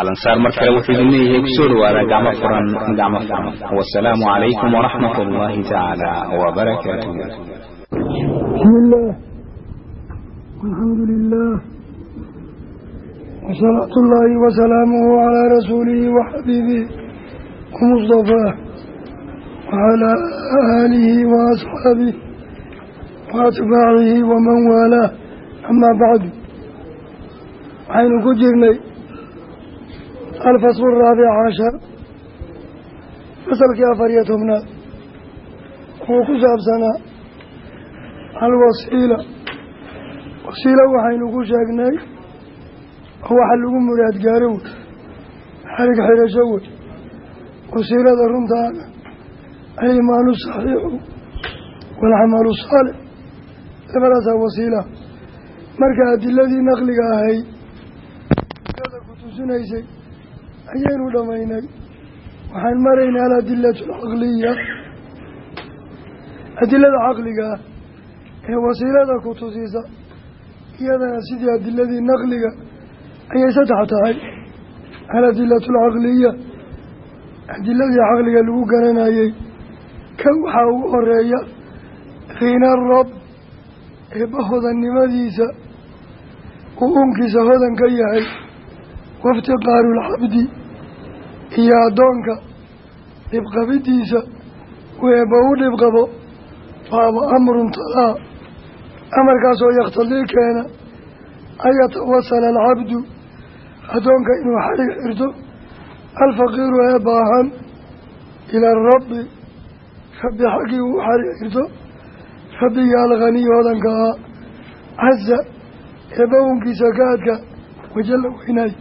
alansaar mar kale wuxuu idin leeyahay ku soo dhawaada gacmo furan gacmo furan. Wasalaamu calaykum waraxmat ullaahi tacaala illaah alxamdu lilah wasalaatu ullaahi wasalaamuhu calaa rasuulihi waxabiibihi wamustafaah wacalaa aalihi waasxaabih waatbaacihi waman waalaah amaa bacdu waxaynu ku jirnay alfaslu araabic cashar fasalkii afar iyo tobnaad wuxuu ku saabsanaa alwasiila wasiilo waxaynu ku sheegnay waxa lagu muraad gaaro wey xarig xirasho wey wasiilada runtaana alimaanu saxiixu waalcamalu saalix labadaasaa wasiila marka adiladii naqliga ahayd ada ku tusinaysay ayaynu dhammaynay waxaan maraynaa aladilatu alcaqliya adilada caqliga ah ee wasiilada ku tusisa iyadana sidii adiladii naqliga ayay saddex tahay. Aladilatu alcaqliya adiladii caqliga lagu garanayey kan waxaa ugu horreeya khiina rab eebba hodannimadiisa uu unkiisa hodan ka yahay waiftiqaaru lcabdi iyo addoonka dhibqabidiisa uu eebba u dhibqabo faaba amrun talaa amarkaasoo yakhtadii keena an yatawasala alcabdu addoonka inuu xarig xirto alfaqiiru ee baahan ila arabbi rabbi xaggii uu xarig xirto rabbiga alkhaniyi hodanka ah casa eebba unkiisa ka adka wajalla weynaay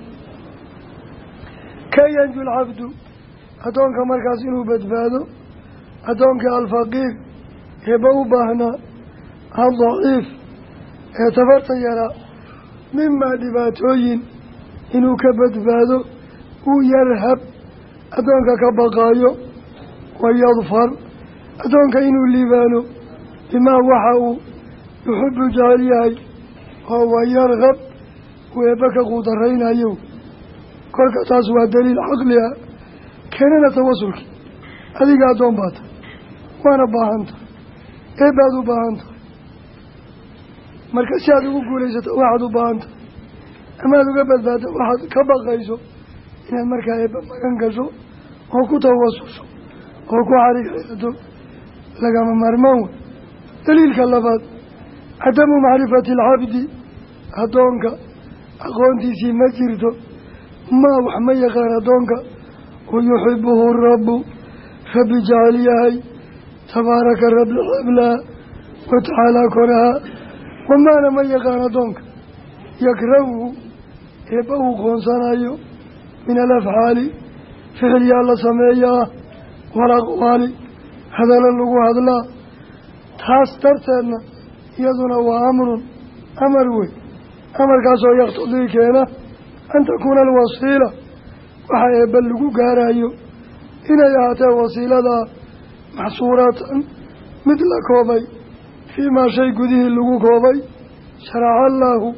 ka yanju lcabdu addoonka markaas inuu badbaado addoonkii alfaqiir eebba u baahnaa aldaciif ee tabarta yaraa mimaa dhibaatooyin inuu ka badbaado uu yarhab addoonka ka baqaayo wayadfar addoonka inuu liibaano bimaa waxa uu yuxibu jecel yahay oo wayargab uu eebba ka quudaraynayo kolka taas waa daliil caqli ah. Keenana tawasulkii adiga addoon baa tahay waana baahan tahay eebbaad u baahan tahay marka si aad ugu guulaysato waxaad u baahan tahay ama aad uga badbaado waxaad ka baqayso inaad markaa eebba magan gasho oo ku tawasusho oo ku xarig xirato lagama maarmaan wey daliilka labaad cadamu macrifati alcabdi addoonka aqoontiisii ma jirto maa wax ma yaqaan addoonka wa yuxibuhu rabbu rabbi jecel yahay tabaaraka rabbi xablaa wa tacaalaa koraha wamaana ma yaqaan addoonka yakrahuhu eebba uu qoonsanayo min alafcaali ficilyaa la sameeyaa walaqwaali hadallo lagu hadlaa taas darteedna iyaduna waa amrun amar wey amarkaasoo yaktadii keena an takuuna alwasiila waxa eebba lagu gaarayo inay ahaatee wasiiladaa maxsuuratan mid la koobay fii maa shay gudihii lagu koobay sharaca allaahu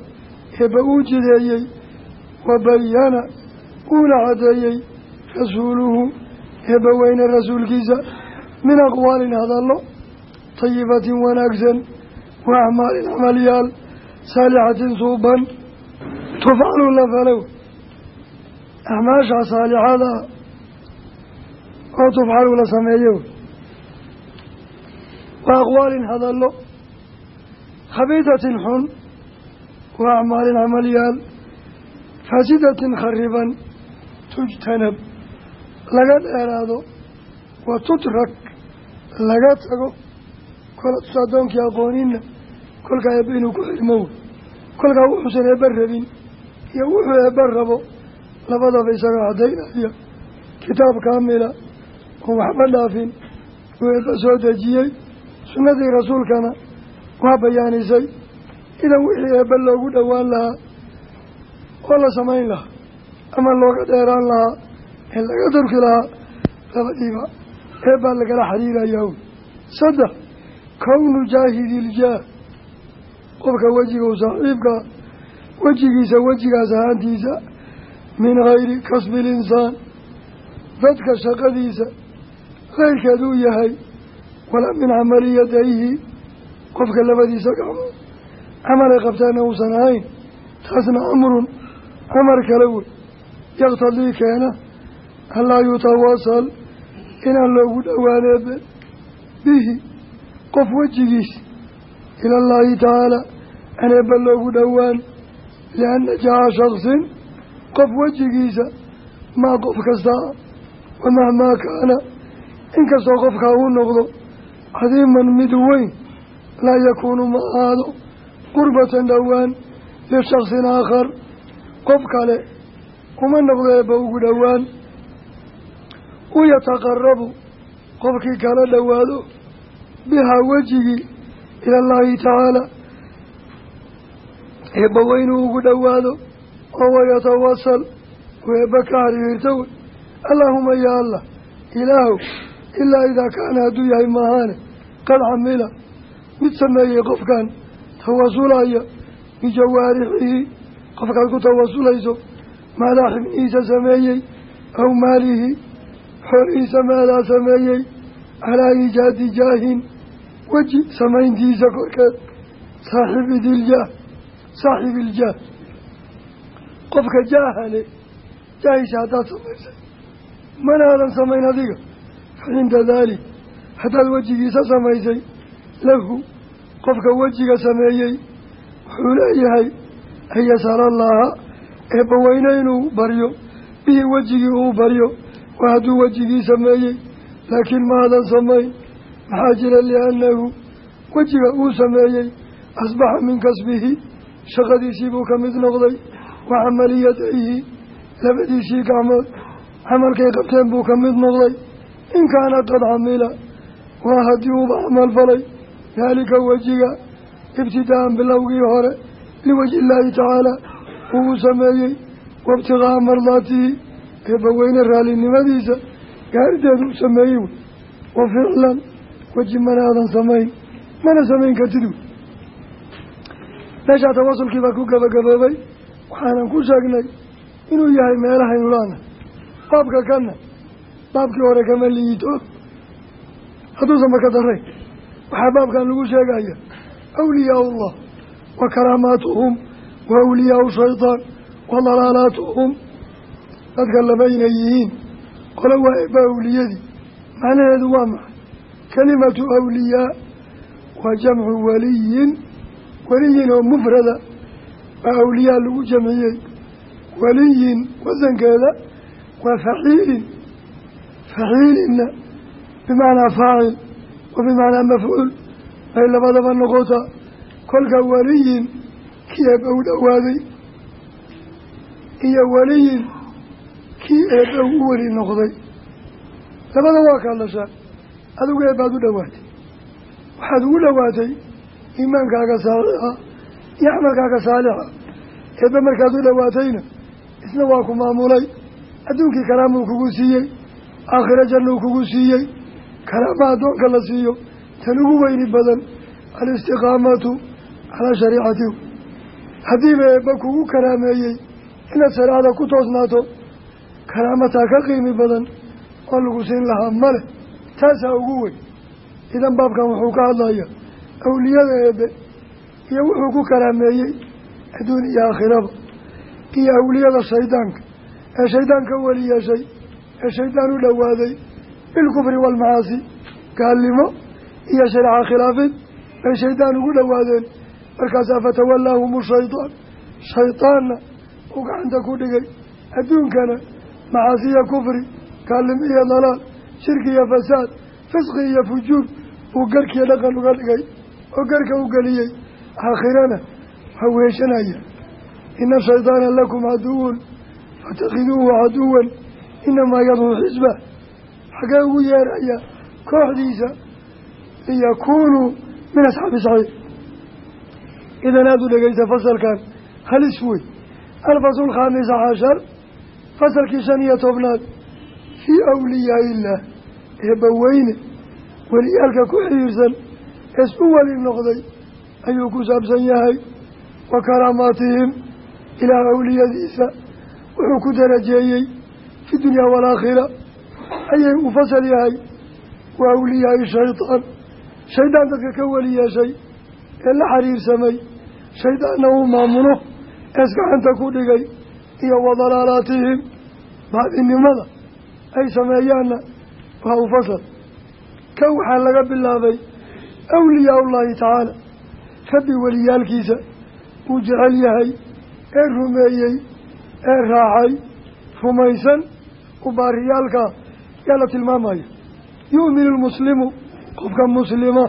eebba uu jideeyey wa bayana uuna caddeeyey rasuuluhu eebba weyne rasuulkiisa min aqwaalin hadallo tayibatin wanaagsan wa acmaalin camalyaal saalixatin suuban tufcalu la falow acmaasha saalixada oo tufcalu la sameeyo wa aqwaalin hadallo khabiidatin xun wa acmaalin camalyaal faasidatin khariban tujtanab laga dheeraado wa tutrak laga tago kolatusa addoonkii aqoonina kolkaa eebba inuu ku xirmo kolkaa wuxuusan rabin iyo wuxuu eebba rabo labadaba isaga caddaynaya kitaab kaamila oon waxba dhaafin. Uu eebba soo dejiyey sunnadii rasuulkana waa bayaanisay. Idan wixii eebba loogu dhowaan lahaa oo la samayn lahaa ama looga dheeraan lahaa ee laga durki lahaa labadiiba eebbaa lagala xiriirayaa saddex kownu jaahidi iljaah qofka wejiga u saaxiibkaa wejigiisa wejigaas ahaantiisa min hayri kasbi ilinsaan dadka shaqadiisa keyrkeed uu yahay walaa min camali yadayhi qofka labadiisa gacmood camalay qabtaana uusan ahayn taasna amrun amar kale wey. Yaqtadii keena anlaa yutawasal inaan loogu dhowaaneebe bihi qof wejigiis ilallaahi tacaala aan eebba loogu dhowaan lianna jaha shaksin qof wejigiisa maa qof kastaa wamahmaa kaana inkastoo qofkaa uu noqdo cadiiman mid weyn laa yakuunu ma ahaado qurbatan dhowaan lishaksin aakhar qof kale uma noqdo eebba ugu dhowaan u yataqarabu qofkii kala dhowaado bihaa wejigii ilallaahi tacaala eebba weynuu ugu dhowaado oo wayatawasal uu eebba ka xiriirto wey allaahuma ya allah ilaahow ilaa idaa kaana hadduu yahay maahaane qad camila mid sameeyey qofkan tawasulaya bijawaarixihi. Qofkaad ku tawasulayso maadaa xibnihiisa sameeyey aw maalihi xoolihiisa maadaa sameeyey calaa iijaadi jaahin. Weji samayntiisa korkeed saaxibi diljaah saaxibi iljaah qofka jaahale jaahiisa haddaad samaysay mana aadan samayn adiga. Fa cinda daalik haddaad wejigiisa samaysay lahu qofka wejiga sameeyey wuxuu leeyahay an yasala allaaha eebba weyne inuu baryo bihi wejigii uu baryo waa hadduu wejigii sameeyey laakiin maadan samayn. Maxaa jira liannahu wejiga uu sameeyey asbaxa min kasbihi shaqadiisii buu ka mid noqday. Wa camaliyadayhi labadiisii gacmood camalkay qabteen buu ka mid noqday. In kaana qad camila. Waa haddii uuba camal falay. Daalika wejiga ibtidaa'an bilowgii hore liwajhi illaahi tacaala uu sameeyey waibtiqaa'a mardaatihi eebbaweyne raallinimadiisa gaarideedu u sameeyey. Wey wa ficlan weji mana aadan samayn. Mana samayn kartid. wey meeshaa tawasulkii baa ku gabagaboobay waxaanan ku sheegnay inuu yahay meelahaynu laana baabka kana baabkii hore kama liito. Hadduusan maka darayn waxaa baabkan lagu sheegaya awliyaa ullah wa karaamaatuhum wa awliyaau shaydaan wa dalaalaatuhum. Dadka laba inay yihiin qolo waa eebba awliyadii macnaheedu waa maxay? Kelimatu awliyaa waa jamcu waliyin weliyin oo mufrada waa awliyaa lagu jamciyey. Waliyin wasankeeda waa faciilin faciilinna bimacnaa faacil wa bimacnaa mafcuul bay labadaba noqotaa kolka waliyin kii eebba u dhowaaday iyo waliyin kii eebba u weli noqday. Labada waa ka hadlashaan adigu eebbaad u dhowaatay waxaad ugu dhowaatay iimaankaaga saalixa iyo camalkaaga saalixa. Eebbe markaad u dhowaatayna isna waa ku maamulay. Adduunkii karaamuu kugu siiyey aakhiro jannuu kugu siiyey. Karaama addoonka la siiyo tan ugu weyni badan alistiqaamatu calaa shariicatihu haddiiba eebba kugu karaameeyey inaad shareecada ku toosnaato karaamataa ka qiimi badan oo lagu siin lahaa male taasaa ugu weyn. Idan baabkan wuxuu ka hadlaya awliyada eebbe iyo wuxuu ku karaameeyey adduun iyo aakhiraba iyo awliyada shaydaanka. Ee shaydaanka weli yeeshay ee shaydaan u dhowaaday bilkufri waalmacaasi gaalnimo iyo shareeca khilaafid bay shaydaan ugu dhowaadeen. Markaasaa fatawallaahum shaydaan shaydaanna uu gacanta ku dhigay adduunkana macaasiya kufri kaalim iyo dalaal shirki iyo fasaad fisqi iyo fujuur uu garkiiyo dhaqan uga dhigay oo garka u geliyey aakhirana waa weeshanaya. Ina shaydaana lakum caduwun fatakhiduuhu caduwan inamaa yaduu xisba. Xagee ugu yeeraya kooxdiisa liyakuunuu min asxaabi saxiix. Idan aada u dhegeysa fasalkan halis wey alfasl alkhaamisa cashar fasalkii shan iyo tobnaad fii awliyaa illaah eebbaweyne weliyaalka ku xihiirsan ees u weli noqday ayuu ku saabsan yahay wa karaamaatihim ilaah awliyadiisa wuxuu ku darajeeyey fi dunyaa waalaakhira ayay u fasal yahay wa awliyaai shaydaan shaydaan dadka ka weli yeeshay ee la xiriirsamay shaydaanna uu maamulo ees gacanta ku dhigay iyo wa dalaalaatihim baadinimada ay sameeyaanna waa u fasal. Kan waxaa laga bilaabay awliyaa ullaahi tacaala rabbi weliyaalkiisa uu jecel yahay ee rumeeyey ee raacay rumaysan ubaariyaalka yaa la tilmaamaya. yu'minu lmuslimu qofka muslima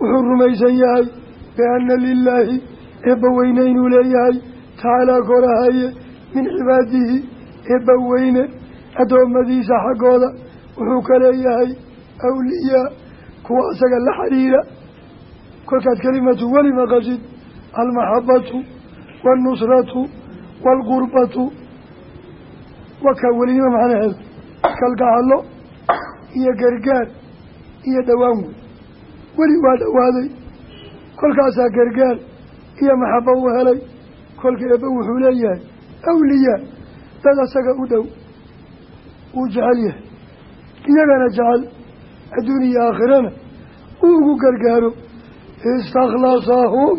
wuxuu rumaysan yahay bianna lilaahi eebbaweyne inuu leeyahay tacaalaa korahaye min cibaadihi eebbaweyne addoommadiisa xaggooda wuxuu ka leeyahay awliyaa kuwa isaga la xiriira kolkaad kelimatu weli maqashid almaxabatu waalnusratu waalqurbatu wakaa welinima macnaheedu kalgacallo iyo gargaar iyo dhowaan wey. Weli waa dhowaaday kolkaasaa gargaar iyo maxabo u helay. Kolka eebbe wuxuu leeyahay awliyaa dad asaga u dhow wuu jecel yahay. Iyagana jecel adduun iyo aakhirana uu ugu gargaaro istaklasahum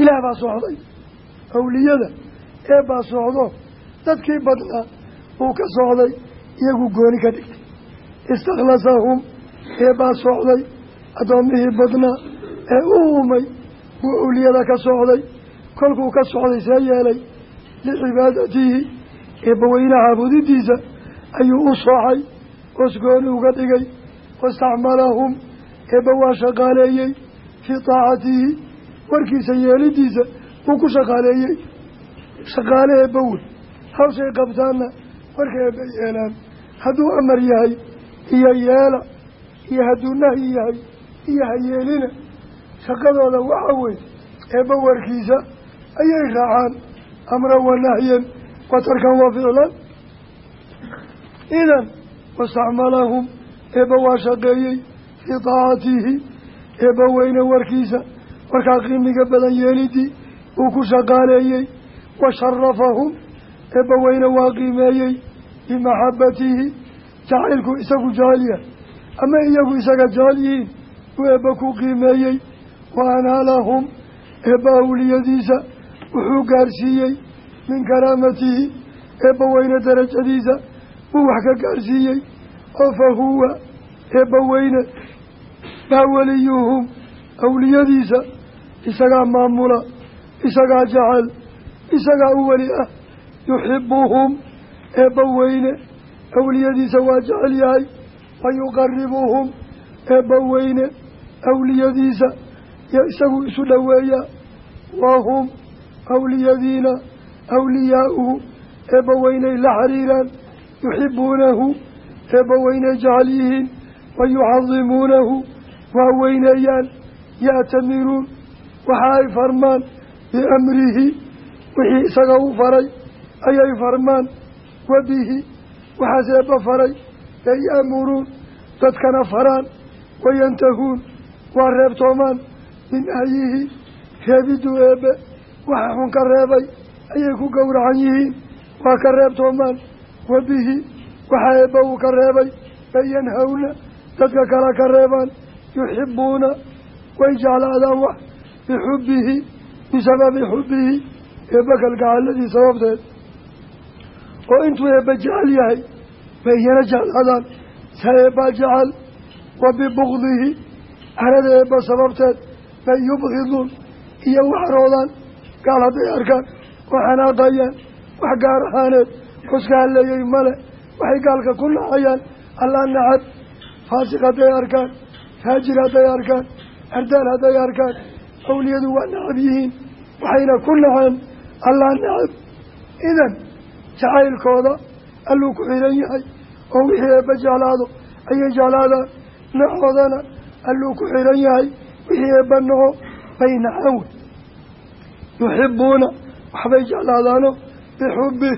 ilaah baa socday. Awliyada ee baa socdo. Dadkii badnaa uu ka socday iyagu gooni ka dhigtay. Istaklasahum ee baa socday. Addoommihii badnaa ee u uumay buu awliyada ka socday. Kolkuu ka socday see yeelay licibaadatihi eebbaweyne caabudidiisa ayuu u soocay oos gooni uga dhigay. Wastacmalahum eebba waa shaqaaleeyey fii taacatihi warkiisa yeelidiisa wuu ku shaqaaleeyey. Shaqaale eebba wey hawshay qabtaanna warka eebba yeelaan. Hadduu amar yahay iyo yeela iyo hadduu nahyi yahay iyo hayeelina shaqadooda waxa wey eebba warkiisa ayay raacaan. Amran wa nahyan wa tarkan wa ficlan idan wastacmalahum eebba waa shaqeeyey fii taacatihi eebba weyne warkiisa. Warkaa qiimiga badan yeelidii uu ku shaqaaleeyey. Wa sharafahum eebba weyne waa qiimeeyey. Bimaxabatihi jacaylku isagu jecel yahay. Ama iyagu isaga jecel yihiin uu eebba ku qiimeeyey. Wa anaalahum eebba awliyadiisa wuxuu gaarsiiyey. Min karaamatihi eebba weyne darajadiisa wuu wax gaarsiiyey. Oo fa huwa baa weliyuhum awliyadiisa isagaa maamula isagaa jecel isagaa u weli ah yuxibuhum eebba weyne awliyadiisa waa jecel yahay wa yuqaribuhum eebba weyne awliyadiisa yo isagu isu dhoweeyaa wahum awliyadiina awliyaauhu eebba weynay la xiriiraan yuxibuunahu eebba weynay jecel yihiin wa yucadimuunahu waa weyneeyaan ya'tamiruun waxa ay farmaan biamrihi wixii isaga u faray ayay farmaan wa bihi waxaas eebba faray ay ya'muruun dadkana faraan wayantahuun waa reebtoomaan min nahyihi reebiduu eebbe waxa xun ka reebay ayay ku gowracan yihiin waa ka reebtoomaan wa bihi waxa eebba uu ka reebay bay yanhawna dadka kala ka reebaan yuxibuuna way jeclaadaan wax bixubbihi bisababi xubbihi eebba kalgacaladii sababteed. Oo intuu eebba jecel yahay bay iyana jeclaadaan. Sa eebbaa jecel wa bibukdihi arada eebba sababteed bay yubkiduun iyo waxroodaan gaal hadday arkaan oo xanaaqayaan wax gaar ahaaneed xuska halleeyey male waxay gaalka ku nacayaan allah nacab faasiq hadday arkaan faajir hadday arkaan ardaal hadday arkaan awliyadu waa nacab yihiin waxayna ku naceen allah nacab. Idan jacaylkooda alluu ku xiran yahay oo wixii eebba jeclaado ayay jeclaadaan. Nacoodana alluu ku xiran yahay wixii eebba naco bay nacaan wey. Yuxibuuna waxbay jeclaadaano bixubbi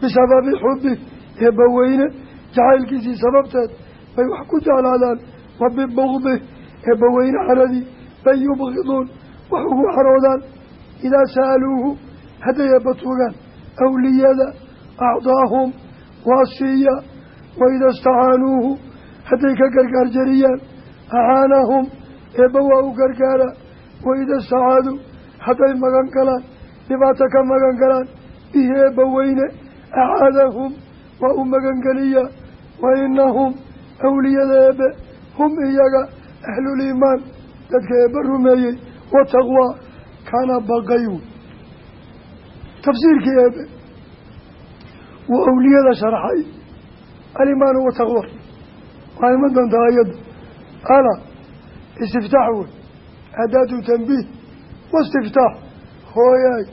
bisababi xubbi eebba jacaylkiisii sababteed bay wax ku jeclaadaan wa bibugdi eebba weyne caradii bay yubgiduun wax ugu xaroodaan idaa sa'aluuhu hadday eebba tuugaan awliyada acdaahum waa siiya waida istacaanuuhu hadday ka gargaar jariyaan acaanahum eebba waa u gargaara waida istacaaduu hadday magan galaan dhibaato ka magan galaan bihi eebba weyne acaadahum waa u magangeliya wa awliyada eebbe hum iyaga ahluliimaan dadka eebba rumeeyey wataqwaa kana baqay wey tafsiirkii eebbe wuu awliyada sharxay alimaanu wataqwa waa iman doontaa ayadda ala istiftaax wey. Adaatu tanbiih waistiftaax hooyaay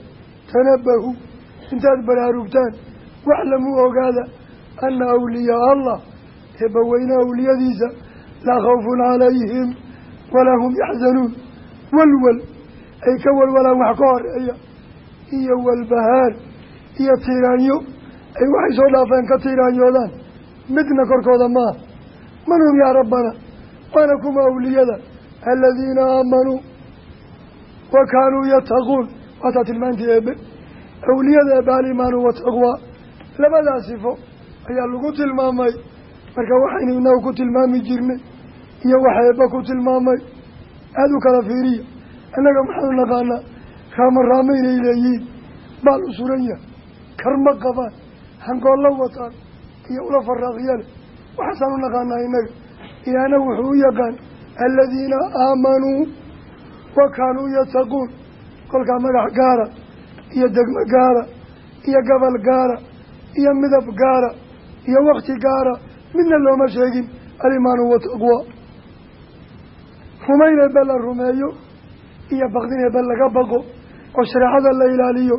tanabahu intaad baraarugtaan waxlamuu ogaada ana awliyaa allah eebbaweyne awliyadiisa laa khawfun calayhim walaa hum yaxzanuun walwal ay ka walwalaan wax ka horreeya iyo walbahaar iyo tiiraanyo ay waxay soo dhaafeen ka tiiraanyoodaan midna korkooda maaha man hum yaa rabbana waana kuma awliyada aladiina aamanuu wa kaanuu yattaquun waataa tilmaantii eebe awliyada eebe alimaanu wataqwaa labadaa sifo ayaa lagu tilmaamay marka waxaynu inagu ku tilmaami jirnay iyo waxa eebba ku tilmaamay. Aada u kala fiiriya innaga maxaanu naqaanaa? Raama raama inay leeyihiin baal u suran yahay karma qabaan hangoollo wataan iyo ula faraaqyale waxaasaan u naqaanaa innaga ilaahna wuxuu u yaqaan aladiina aamanuu wa kaanuu yattaquun. Kolkaa magax gaara iyo degmo gaara iyo gobol gaara iyo midab gaara iyo wakti gaara midna looma sheegin alimaanu wataqwa rumayn eebbe la rumeeyo iyo baqdin eebbe laga baqo oo shareecada la ilaaliyo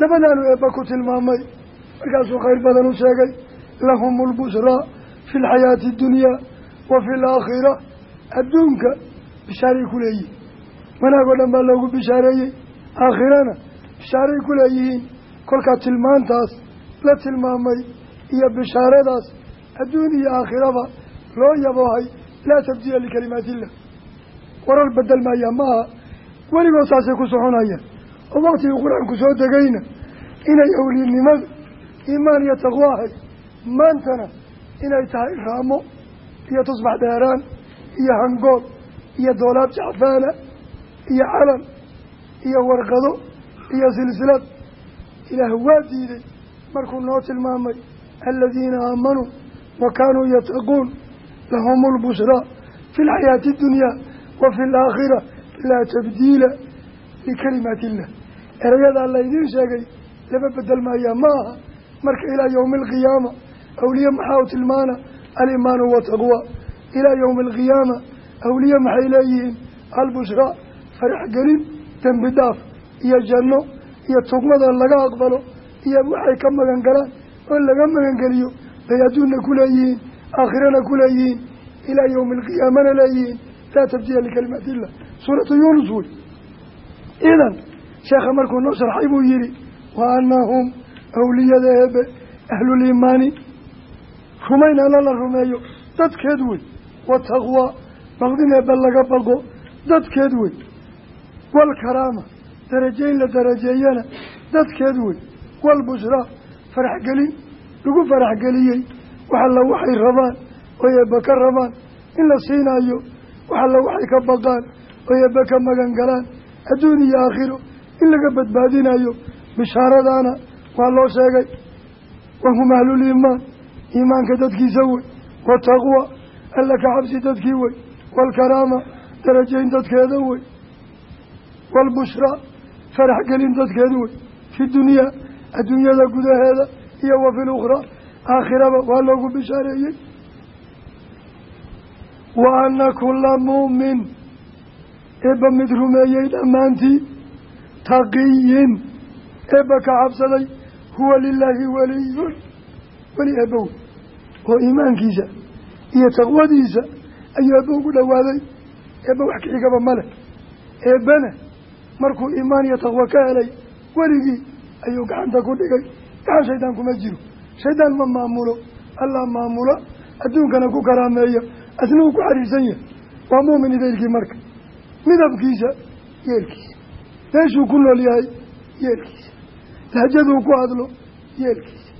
labadaanu eebba ku tilmaamay. Markaasuu khayr badan u sheegay lahum lbushraa fi lxayaati اddunyaa wa fi laakhira adduunka bishaaray ku leeyihiin wanaagoo dhan baa loogu bishaareeyey. Aakhirana bishaaray ku leeyihiin. Kolkaa tilmaantaas la tilmaamay iyo bishaaradaas adduun iyo aakhiraba loo yaboohay laa tabdiila likalimaati illah warar bedel maayaa ma aha weligood saasay ku soconayaan oo waktigii qur'aanku soo degayna inay awliynimadu iimaan iyo taqwo ahay maantana inay tahay raamo iyo tusbax dheeraan iyo hangool iyo doolaad jacfaana iyo calan iyo warqado iyo silsilad. Ilaah waa diiday markuu noo tilmaamay aladiina aamanuu wa kaanuu yattaquun lahum lbushraa fi lxayaati اddunyaa wa fi alaakhira laa tabdiila likalimaati illah erayadaa laydiin sheegay laba bedel maayaa ma aha. Marka ilaa yowmi alqiyaama awliye maxaa u tilmaana? Alimaanu wataqwa ilaa yowmi alqiyaama awliye maxay leeyihiin? Albushraa farax gelin dembi dhaaf iyo janno iyo tugmada laga aqbalo iyo waxay ka magan galaan. Oo laga magangeliyo bay adduunna ku leeyihiin aakhirana ku leeyihiin. Ilaa yowmi alqiyaamana leeyihiin laa tabdiila likalimaati illah suuratu yuunus wey idan sheekha markuu noo sharxay buu yihi wa anahum awliyada eebe ahluliimaani rumayn alla la rumeeyo dadkeed wey wataqwa baqdin eebe laga baqo dadkeed wey waalkaraama darajeyn la darajeeyana dadkeed wey waalbushraa faraxgelin lagu faraxgeliyey wax alla waxay rabaan oy eebbe ka rabaan in la siinaayo wax alla waxay ka baqaan oy eebbe ka magan galaan. Adduun iyo aakhiro in laga badbaadinayo bishaaradaana waa loo sheegay. Wahum ahluliimaan iimaanka dadkiisa wey. Wataqwa alla ka cabsi dadkii wey. Waalkaraama darajayn dadkeeda wey. Waalbushraa farax gelin dadkeedu wey. Fi dunyaa adduunyada gudaheeda iyo wa fi aakhiraba waa loogu bishaareeyey wa anna kulla muumin eebba mid rumeeyey dhammaantii taqiyin eebba ka cabsaday huwa lilaahi waliyun weli eebba wey oo iimaankiisa iyo taqwadiisa ayuu eebba ugu dhowaaday eebba wax kixigaba male eebbana markuu iimaan iyo taqwo ka helay weligii ayuu gacanta ku dhigay gacan shaydaan kuma jiro shaydaan ma maamulo allah maamula adduunkana ku karaameeya asna uu ku xariirsan yahay. Waa muumin idaylkii marka. Midabkiisa yeelkiisa. Meeshuu ku nool yahay yeelkiisa. Lahjaduu ku hadlo yeelkiisa.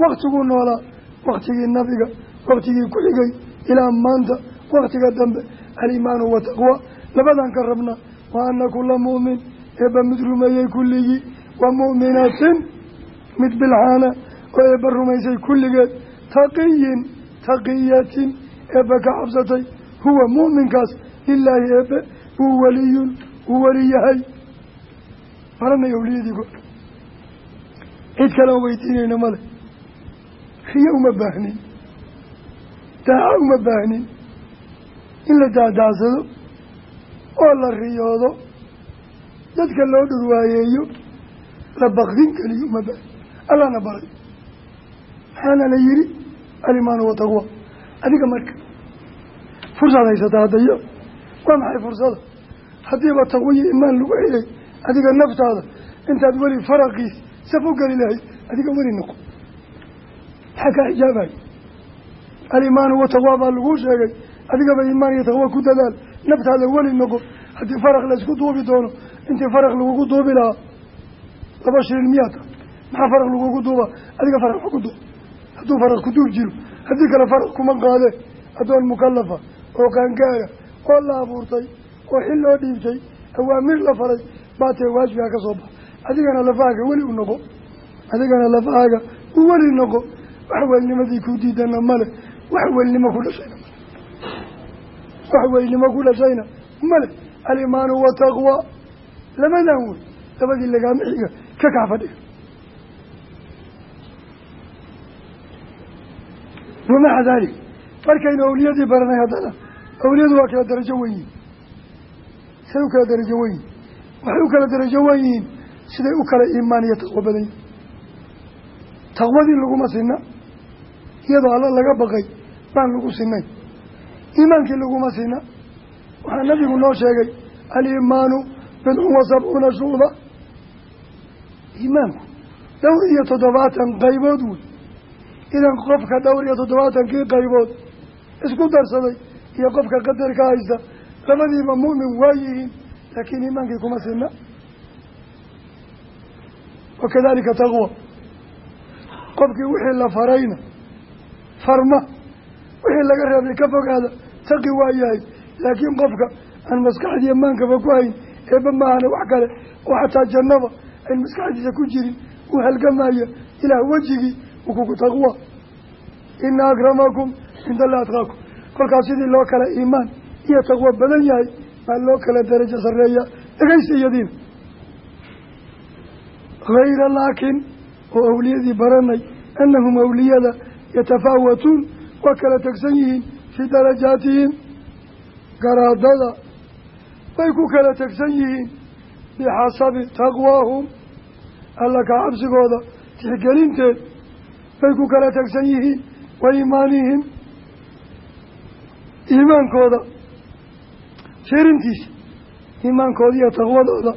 Waktiguu noolaa waktigii nabiga waktigii ku xigay ilaa maanta waktiga dambe. Alimaanu wataqwa labadan ka rabna wa ana kula muumin. Eebba mid rumeeyey kulligii wa mu'minatin mid bilxaana oo eebba rumaysay kulligeed. Taqiyin taqiyatin eebba ka cabsatay huwa mu'minkaas lilaahi eebbe uu waliyun uu weli yahay baranay awliyadii go cid kale oo weydiinayna male riyo uma baahnin daaca uma baahnin. In la daadaacsado oo la riyoodo dadka loo dhurwaayeeyo la bakdin keliyo uma baahnin. Allahna baray. Maxaana la yihi alimaanu wataqwa adiga marka fursaad haysataa haddayo waa maxay fursada? Haddiiba taqwiyo imaan lagu xilay adiga naftaada intaad weli faraqiis saf u geli lahayd adiga weli noqo. Maxaa kaa xijaabayo alimaanu wataqwa baa laguu sheegay adigaba imaan iyo taqwa ku dadaal naftaada weli noqo. Haddii faraq laysku duubi doono intii faraq lagugu duubi lahaa laba shilin miyaa ta? Maxaa faraq lagugu duuba adiga faraq ku duub hadduu faraq ku duub jiro haddii kale faraq kuma qaade addoon mukalafa oo qaangaara oo la abuurtay oo xil loo dhiibtay awaamir la faray baatee waajibigaa ka soo baxa. Adigana lafahaaga weli u noqo. Adigana lafahaaga u weli noqo. Wax weylnimadii ku diidana male wax weylnimo ku dhashayna male wax weylnimo ku dhashayna male alimaanu wataqwa labadan wey. Labadii lagaama ka kax fadhiga wamaca daalik markaynu awliyadii baranay haddana awliyadu waa kala darajo wen yihiin siday u kala darajo wen waxay u kala darajo wen siday u kala iimaan iyo taqwo badan taqwadii laguma sina iyadoo alla laga baqay baan lagu sinayn iimaankii laguma sina waxaa nabigu noo sheegay aliimaanu bidcun wa sabcuuna shucba iimaanku dhowr iyo toddobaatan qaybood wey idan qofka dhowr iyo toddobaatankii qaybood isku darsaday iyo qofka qadarka haysta. Labadiiba mu'min waa yihiin laakiin iimaankii kuma sina wakadalika taqwa. Qofkii wixii la farayna farma wixii laga reebay ka fogaada taqi waa yahay. Laakiin qofka aan maskaxdiiyo maankaba ku hayn eeba maahana wax kale. Oo xataa jannaba ayn maskaxdiisa ku jirin u halgamaya ilaah wejigii ukuku taqwa. Ina akramakum cinda alla atqaakum kolkaas sidii loo kala iimaan iyo taqwo badan yahay baa loo kala darajo sarreeya dhegaysta iyadiina hayra laakiin oo awliyadii baranay annahum awliyada yatafaawatuun waa kala tegsan yihiin fii darajaatihim garaadada bay ku kala tegsan yihiin bixasabi taqwaahum alla ka cabsigooda tixgelinteed bay ku kala tegsan yihiin wa iimaanihim iimaankooda fiirintiisa iimaankooda iyo taqwadooda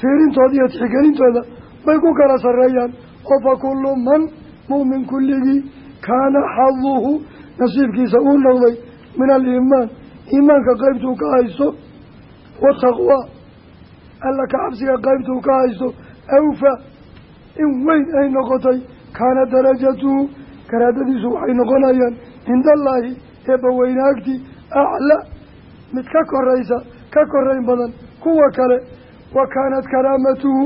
fiirintooda iyo tixgelintooda bay ku kala sarreeyaan. Oo fa kullu man mu'min kulligii kaana xaduhu nasiibkiisa uu noqday min aliimaan. Iimaanka qaybtuu ka haysto wataqwa alla ka cabsiga qaybtuu ka haysto awfa in weyn ay noqotay kaana darajatuhu garaadadiisu waxay noqonayaan cinda allaahi eebba weynaagti aclaa mid ka koraysa ka korayn badan kuwa kale wa kaanat karaamatuhu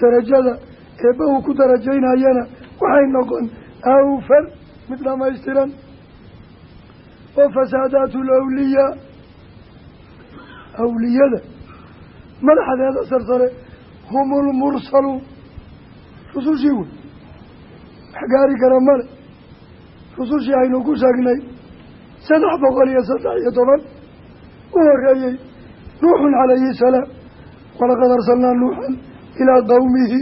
darajada eebba uu ku darajaynayana waxay noqon awfar mid dhamaystiran oo fasaadaatu lawliyaa awliyada madaxdeeda sarsare hum ulmursaluun rusushii wey wax gaari kara male rusushii aynu ku sheegnay saddex boqol iyo saddex iyo toban u horeeyey nuuxun calayhi salaam. Walaqad arsalnaa nuuxan ilaa qowmihi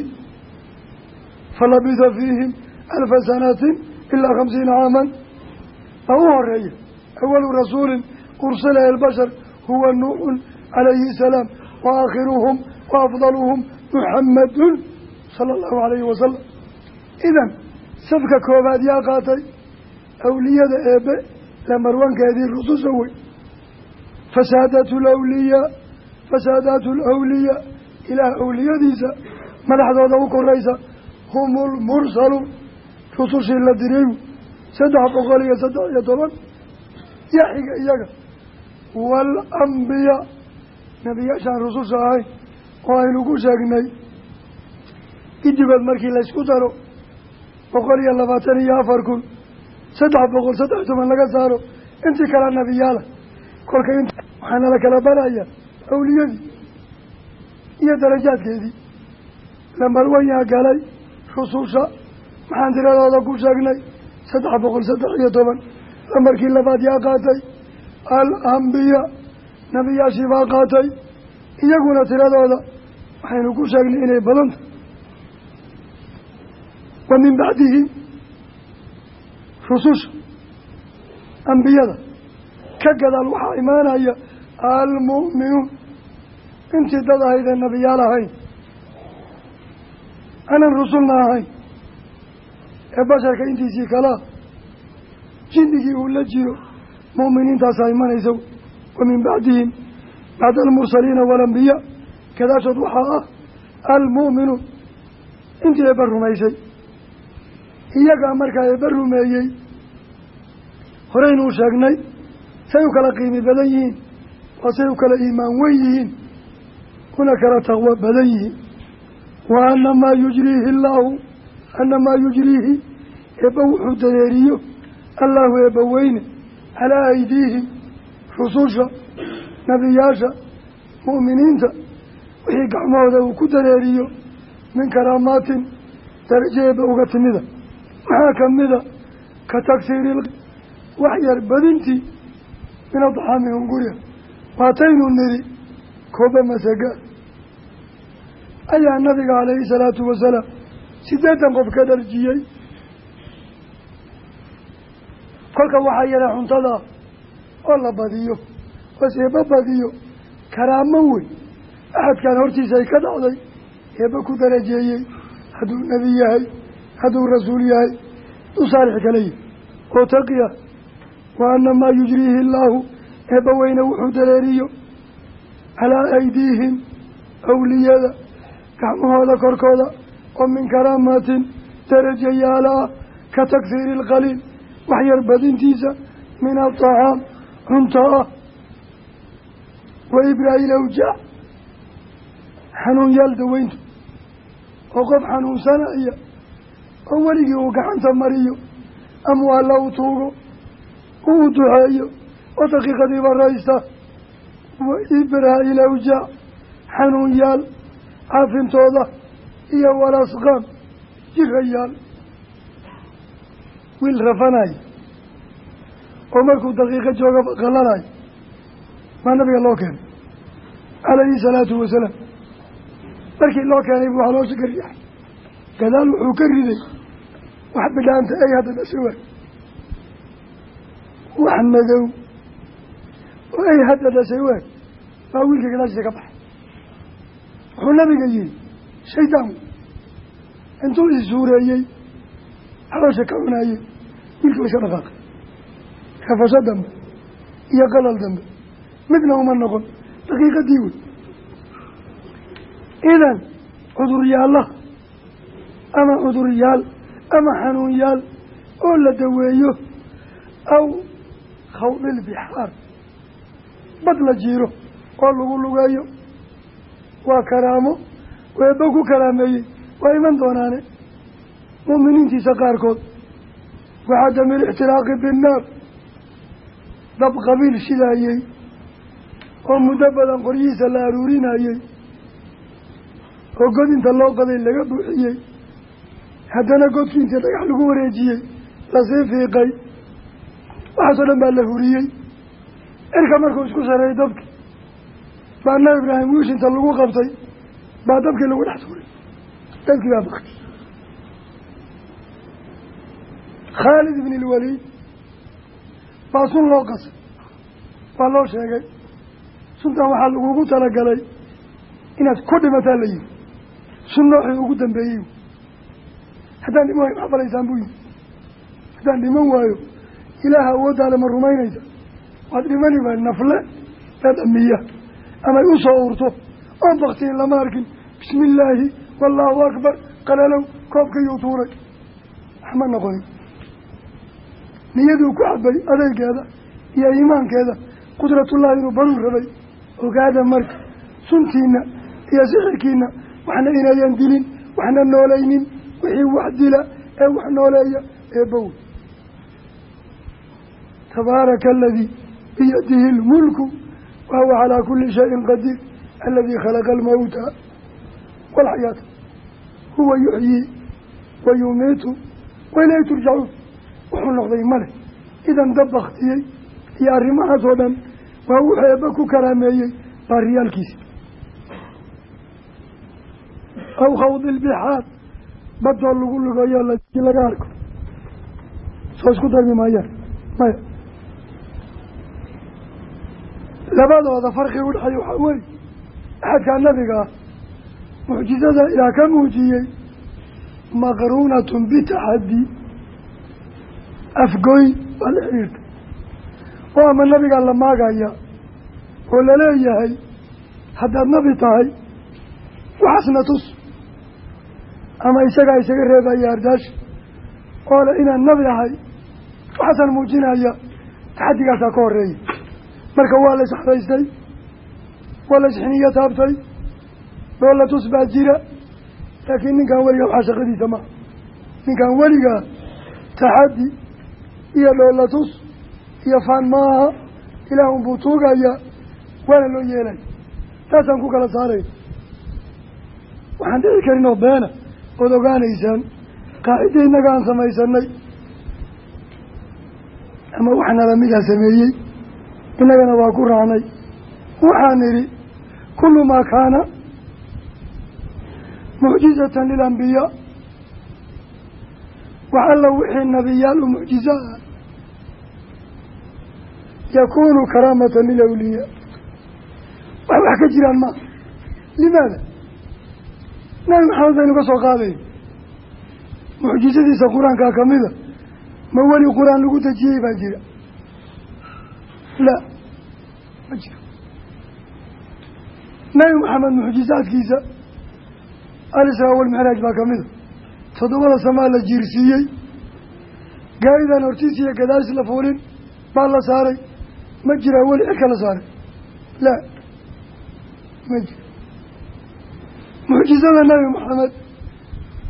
falabisa fiihim alfa sanatin ilaa khamsiina caaman baa u horreeya awalu rasuulin ursila ilbashar huwa nuuxun calayhi salaam wa aakhiruhum wa afdaluhum muxamadun sala allahu calayhi wasalam idan safka koobaad yaa qaatay awliyada eebe lamarwankeedii rususha wey. Fasaadatu lawliyaa fasaadaatu lawliyaa ilaah awliyadiisa madaxdooda u koraysa hum ulmursaluun rusushii la diray saddex boqol iyo saddex iyo toban. Yaxiga iyaga. Waalambiyaa nebiyaashaan rususha ahayn oo aynu ku sheegnay. Gidigood markii laysku daro boqol iyo labaatan iyo afar kun saddex boqol saddex toban laga saaro. Intii kala nebiyaala kolka waxaana la kala baraya awliyadii iyo darajaadkeedii. Lambarwanyaa galay rususha maxaan tiradooda ku sheegnay saddex boqol saddex iyo toban. Lambarkii labaad yaa qaatay alambiyaa nebiyaashii baa qaatay. Iyaguna tiradooda waxaynu ku sheegnay inay badanta wa min bacdihi rususha ambiyada ka gadaal waxaa imaanaya almu'minuun. Intii dad ahaydee nebiyaal ahayn. Anan rusulna ahayn. Ee basharka intiisii kalaa jinnigii uu la jiro mu'miniintaasaa imanaysa wa min bacdihim bacda almursaliina waalambiyaa gadaashood waxaa ah almu'minuun. Intii eebba rumaysay iyagaa markaa eebba rumeeyey horeynuu sheegnay say u kala qiimi badan yihiin waa say u kala iimaan weyn yihiin una kala taqwo badan yihiin. Wa ana maa yujriihi allaahu ana maa yujriihi eebba wuxuu dareeriyo allaahu eebba weyne calaa aydiihim rususha nebiyaasha mu'miniinta wixii gacmahooda uu ku dareeriyo min karaamaatin darajo eebba uga timida. Maxaa kamida ka tagsiiri wax yar badintii min adxaami hunguriya waataynu nidhi kooba masaga ayaa nabiga calayhi salaatu wasalaam siddeetan qof ka dharjiyey. Kolka waxaa yara cuntada oo la badiyo oos eebba badiyo karaamo wey axadkan hortiisa ay ka dhacday eebba ku darajeeyey. Hadduu nebi yahay hadduu rasuul yahay hadduu saalix kale yahy oo taqiya wa ana maa yujriihi illaahu eebba weyne wuxuu dareeriyo calaa aydiihim awliyada gacmahooda korkooda oo min karaamaatin darajo yaalla ah ka tagsiiri ilqaliil wax yar badintiisa min alطacaam cunto ah wa ibraahiil awjaac xanuun yaal daweynta oo qof xanuunsanaya oo weligii uu gacanta mariyo ama alla u tuugo uu duceeyo oo daqiiqadii baraysta wa ibraahiil awjaac xanuun yaal caafintooda iyo walasqaan jirayaal wiil rafanaya oo markuu daqiiqo jooga qalalayo maa nabiga loo keenay calayhi salaatu wasalaam markii loo keenay buu haloosha ka riixay gadaal wuxuu ka riday wax bidhaanta ay hadda dhashawa wax madow. Oo ay hadda dhashay waag baa wiilka gadaashiisa ka baxay. Wuxuu nabiga yihi shaydaan intuu isuureeyey haloosha ka cunaayey wiilkii wa iska dhaqaaqay. Rafasho dambe iyo qalal dambe. Midna uma noqon daqiiqadii wey. Idan cuduryaalaha ama cuduryaal ama xanuunyaal oo la daweeyo aw khawdilbixaar bad la jiiro oo lagu lugeeyo waa karaamo weeba ku karaameeyey. Waa iman doonaane. Mu'miniintiisa qaarkood. Waxadami lixtiraaqi binnaar. Dab qabiil shidaayey. Oo muddo badan qoryihiisa la aruurinayey oo god inta loo qoday laga buuxiyey. Haddana godkii intii dhagax lagu wareejiyey la sii fiiqay waxaasoo dhan baa la huriyey. Cirka markuu isku sareeyay dabki baa nabi ibraahim wiish inta lagu qabtay baa dabkii lagu dhex tuuray. Dabkii baa bakti khaalid ibn ilwaliid baa sun loo qasay waa loo sheegay suntan waxaa lagugu talagalay inaad ku dhimataa la yihi sun nooxii ugu dambeeyey. Haddaan dhiman waayo maxaa falaysaan buu yihi haddaan dhiman waayo ilaaha awooddaale ma rumaynaysa waad dhimani waay nafle ee dhamiya amay u soo urto. Oon baktiin lama arkin. Bismi illaahi wallaahu akbar qalalow koobkayuu tuuray. Wax ma noqonin. Niyaduu ku xabay adeegeeda iyo iimaankeeda. Qudratullahi inuu baruu rabay. Ogaada marka suntiina iyo sixirkiina waxna inayan dilin waxna noolaynin. Wixii wax dila ee wax nooleeya ee bow tabaaraka aladii biyadihi lmulku wahuwa calaa kuli shayin qadiir aladii khalaqa almawta walxayaata huwa yuxyii wa yumiitu wa ilayhi turjacuun wuxuu noqday male idan dab baktiyey iyo arrimahaas oo dhan waa wuxuu eebba ku karaameeyey baariyaalkiisa. Aw khawdi ilbixaar badoo lagu lugayo laga arko. Soo isku darmi maayaan maya labadooda farqi udhexeeya waxaa weeye axadkaa nabiga ah mucjizada ilaah ka muujiyey maqruunatun bitaxaddi afgoyn waa la xidhiirta oo ama nabigaa la maagaya oo la leeyahay haddaad nabi tahay waxaasna tus. Ama isagaa isaga reebaya ardaashi oo le inaan nabi ahay waxaasan muujinaya taxadigaasaa ka horreeya marka waa la isxabaystay waa la isxiniyo taabtay dhoolla tus baa jira laakiin ninkan weligaa waxaa shaqadiisa maha ninkan weligaa taxaddi iyo dhoolla tus iyo faan maaha ilaah unbuu tuugaya waana loo yeelay. Taasaan ku kala saaray. Waxaan dhici karin oo beena ood ogaanaysaan qaacidda innaga aan samaysanay ama waxna lamidaa sameeyey innagana waa ku raacnay. Waxaan idhi kullu maa kaana mucjizatan lilambiyaa wax alla wixii nabiyaal u mucjizo ah. Yakuunu karaamatan lilawliyaa wax wax ka jiraan maa limaada? Nabi maxamed baynu ka soo qaadayn mucjizadiisa qur'aankaa kamida ma weli qur'aan lagu dejiyey? baa jira. La ma jiro. Nabi maxamed mucjizaadkiisa alisraa walmicraaj baa kamida toddobada samaa la jiirsiiyey. Gaaridan hortiis iyo gadaas la fuulin baa la saaray. Ma jiraa weli cirka la saaray. La. Ma jiro mucjizada nabi maxamed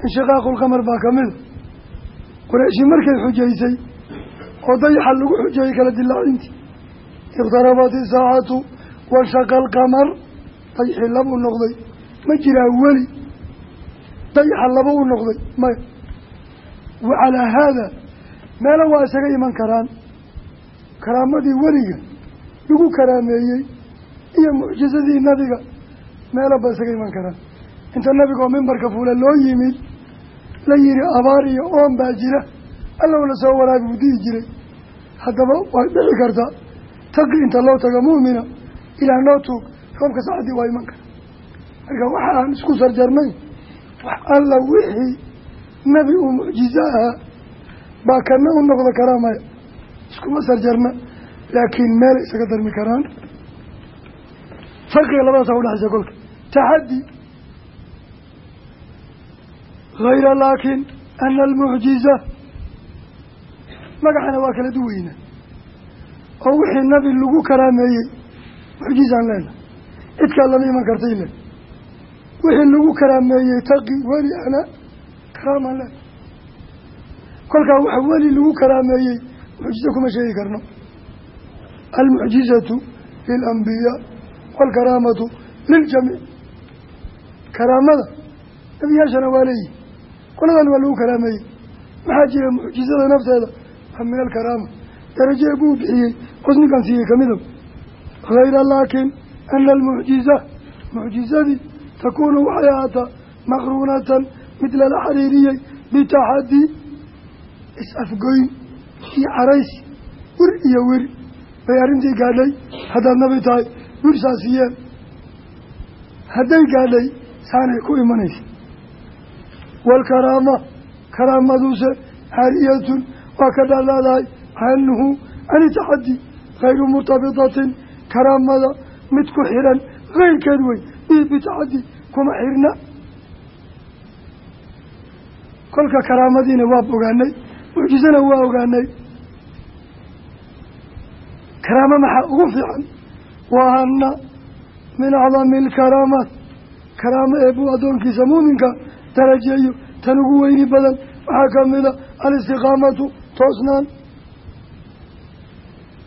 inshiqaaqulqamar baa kamida qurayshi markay xujaysay oo dayaxa lagu xujeeyey kala dilaacintii iqtarabat isaacatu washaqa alqamar dayaxii laba u noqday ma jiraa weli dayaxa laba u noqday maya wa calaa haada meelo waa isaga iman karaan karaamadii weliga lagu karaameeyey iyo mucjizadii nabiga meelo ba isaga iman karaan inta nabiga oo mimbarka fuule loo yimid la yihi abaar iyo oon baa jira allow la soo waraabi u dihi jiray haddaba waa dhici karta taqi inta loo tago mu'mina ilaah noo tuug roobka saacadii waa iman kara marka waxa aan isku sarjarnayn wax alla wixii nebi uu mucjizo ahaa baa kana u noqda karaa maya iskuma sarjarna laakiin meelay isaga darmi karaan. Farqiga labadaasaa udhexaysa kolka. Taxaddi. Hayra laakin ana almucjiza magacana waa kala duweyna oo wixii nabi lagu karaameeyey. Mucjizaan leena cidkaa lama iman karta ile wixii lagu karaameeyey taqi weli ana karaamaan leena. Kolkaa waxa weli lagu karaameeyey mucjizo kuma sheegi karno. Almucjizatu lilambiyaa waalkaraamatu liljamiic karaamada nebiyaashana waa leeyihi qoladan waa lagu karaameeyey. Maxaa jira mucjizada nafteeda? Waa min alkaraama daraje buu bixiyey qosninkan siiyey kamida hayra laakin ana almucjiza mucjizadii takuunu waxay ahaataa maqruunatan mid lala xiriiriyey bitaxadii is-afgoyn iyo caraysi wir iyo wir. Bay arrintii gaadhay haddaad nabi tahay wirsaas yeel hadday gaadhay saanay ku imanaysa. Waalkaraama karaamaduse caariyatun waa ka dhaalaadahay canhu ani taxaddi hayru murtabitatin karaamada mid ku xiran keyrkeed wey bii bitaxaddi kuma xirna kolka karaamadiina waa ogaanay mucjizana waa ogaanay karaamo maxaa ugu fiican wa ana min acdami alkaraamaat karaamo eebuu addoonkiisa muuminka darajeeyo tan ugu weyni badan waxaa ka mida alistiqaamatu toosnaan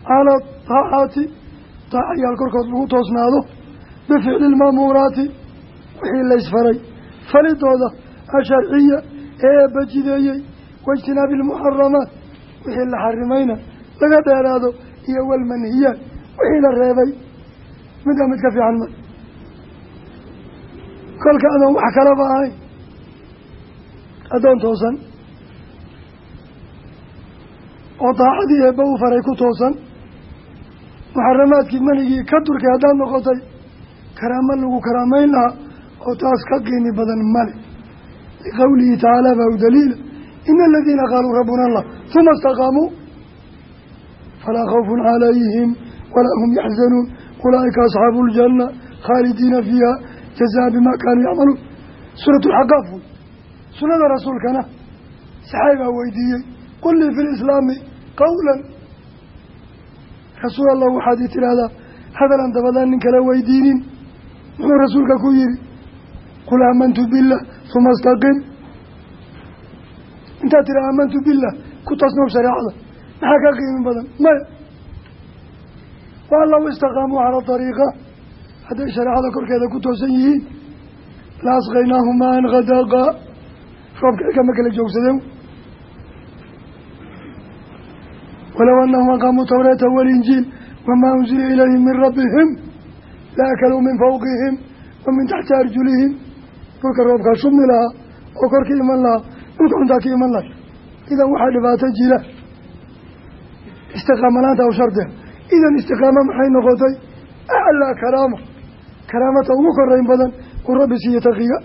calaa daacaati daacayaal korkood lagu toosnaado bificli lmaamuuraati wixii laysfaray falidooda asharciya ee eebba jideeyey waijtinaabi almuxaramaat wixii la xarimayna laga dheeraado iyo walmanhiyaat wixii la reebay midka mid ka fiican ma kolka adoon wax kalaba ahayn addoon toosan oo daacadii eebba u faray ku toosan muxaramaadkii manigii ka durkay haddaad noqotay karaamo lagu karaamayn lahaa oo taas ka qiimi badan male. Liqowlihi tacaala baa u daliila ina aladiina qaaluu rabbuna allah huma istaqaamuu falaa khawfun calayhim walaa hum yaxzanuun ulaa'ika asxaabu ljanna khaalidiina fiiha jazaa bimaa kaanuu yacmaluun. Suuratu lxaqaaf wey sunnada rasuulkana saxaay baa weydiiyey qul lii fi lislaami qawlan rasuul allah waxaad ii tidhaahdaa hadalan dabadaan nin kala weydiinin. Muxuu rasuulka ku yihi qul aamantu billah huma istaqim. Intaad tiri aamantu billah ku tasnoob shareecada maxaa ka qiimi badan? Maya. Waa law istaqaamuu calaa dariiqa hadday shareecada korkeeda ku toosan yihiin la asqaynaahum maan khadaqa roobka ikama kala joogsadeen walow anahum aqaamuu tawreeta walinjiil wamaa unzila ilayhim min rabbihim la akaluu min fawqihim wa min taxti arjulihim dhulka roobkaa shubmi lahaa oo kor ka iman lahaa dhulka cuntaa ka iman lahay idan waxaa dhibaato jira istiqaamalaanta aw shardiha idan istiqaamo maxay noqotay aclaa karaama karaamata ugu korayn badan uu rabbi siiye taqiya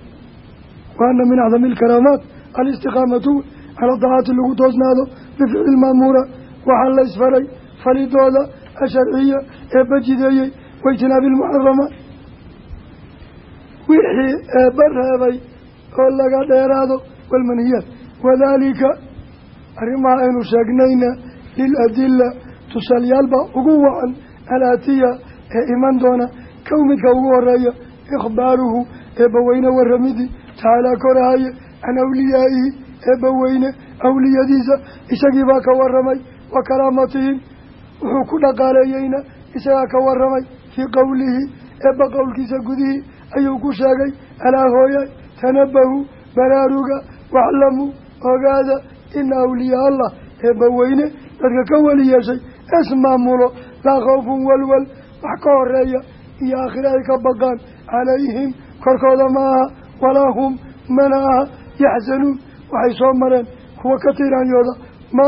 wa ana min acdami alkaraamaat alistiqaamatu cala dacaati lagu toosnaado bificli lmaamuura waxaa la isfaray falidooda asharciya ee bajideeyey waijtinaabi ilmuxaramaat wixii eebba reebay oo laga dheeraado walmanhiyaat wadaalika arrimaha aynu sheegnayna liladila tusaalyaalba ugu wacan alaatiya ee iman doona. Kow midka ugu horreeya ikhbaaruhu eebbaweyne waramidii tacaalaa korahaye can awliyaa'ihi eebbaweyne awliyadiisa. Isagiibaa ka waramay wa karaamatihim wuxuu ku dhaqaaleeyeyna isagaa ka waramay fii qowlihi eebba qowlkiisa gudihii ayuu ku sheegay alaa hooyay tanabahu baraaruga waxlamuu ogaada ina awliyaa allah eebbaweyne dadka ka weli yeeshay ismaamulo laa khawfun walwal wax ka horreeya iyo aakhire ay ka baqaan calayhim korkooda ma aha walaa hum mana aha yaxzanuun waxay soo mareen kuwa ka tiiraanyooda ma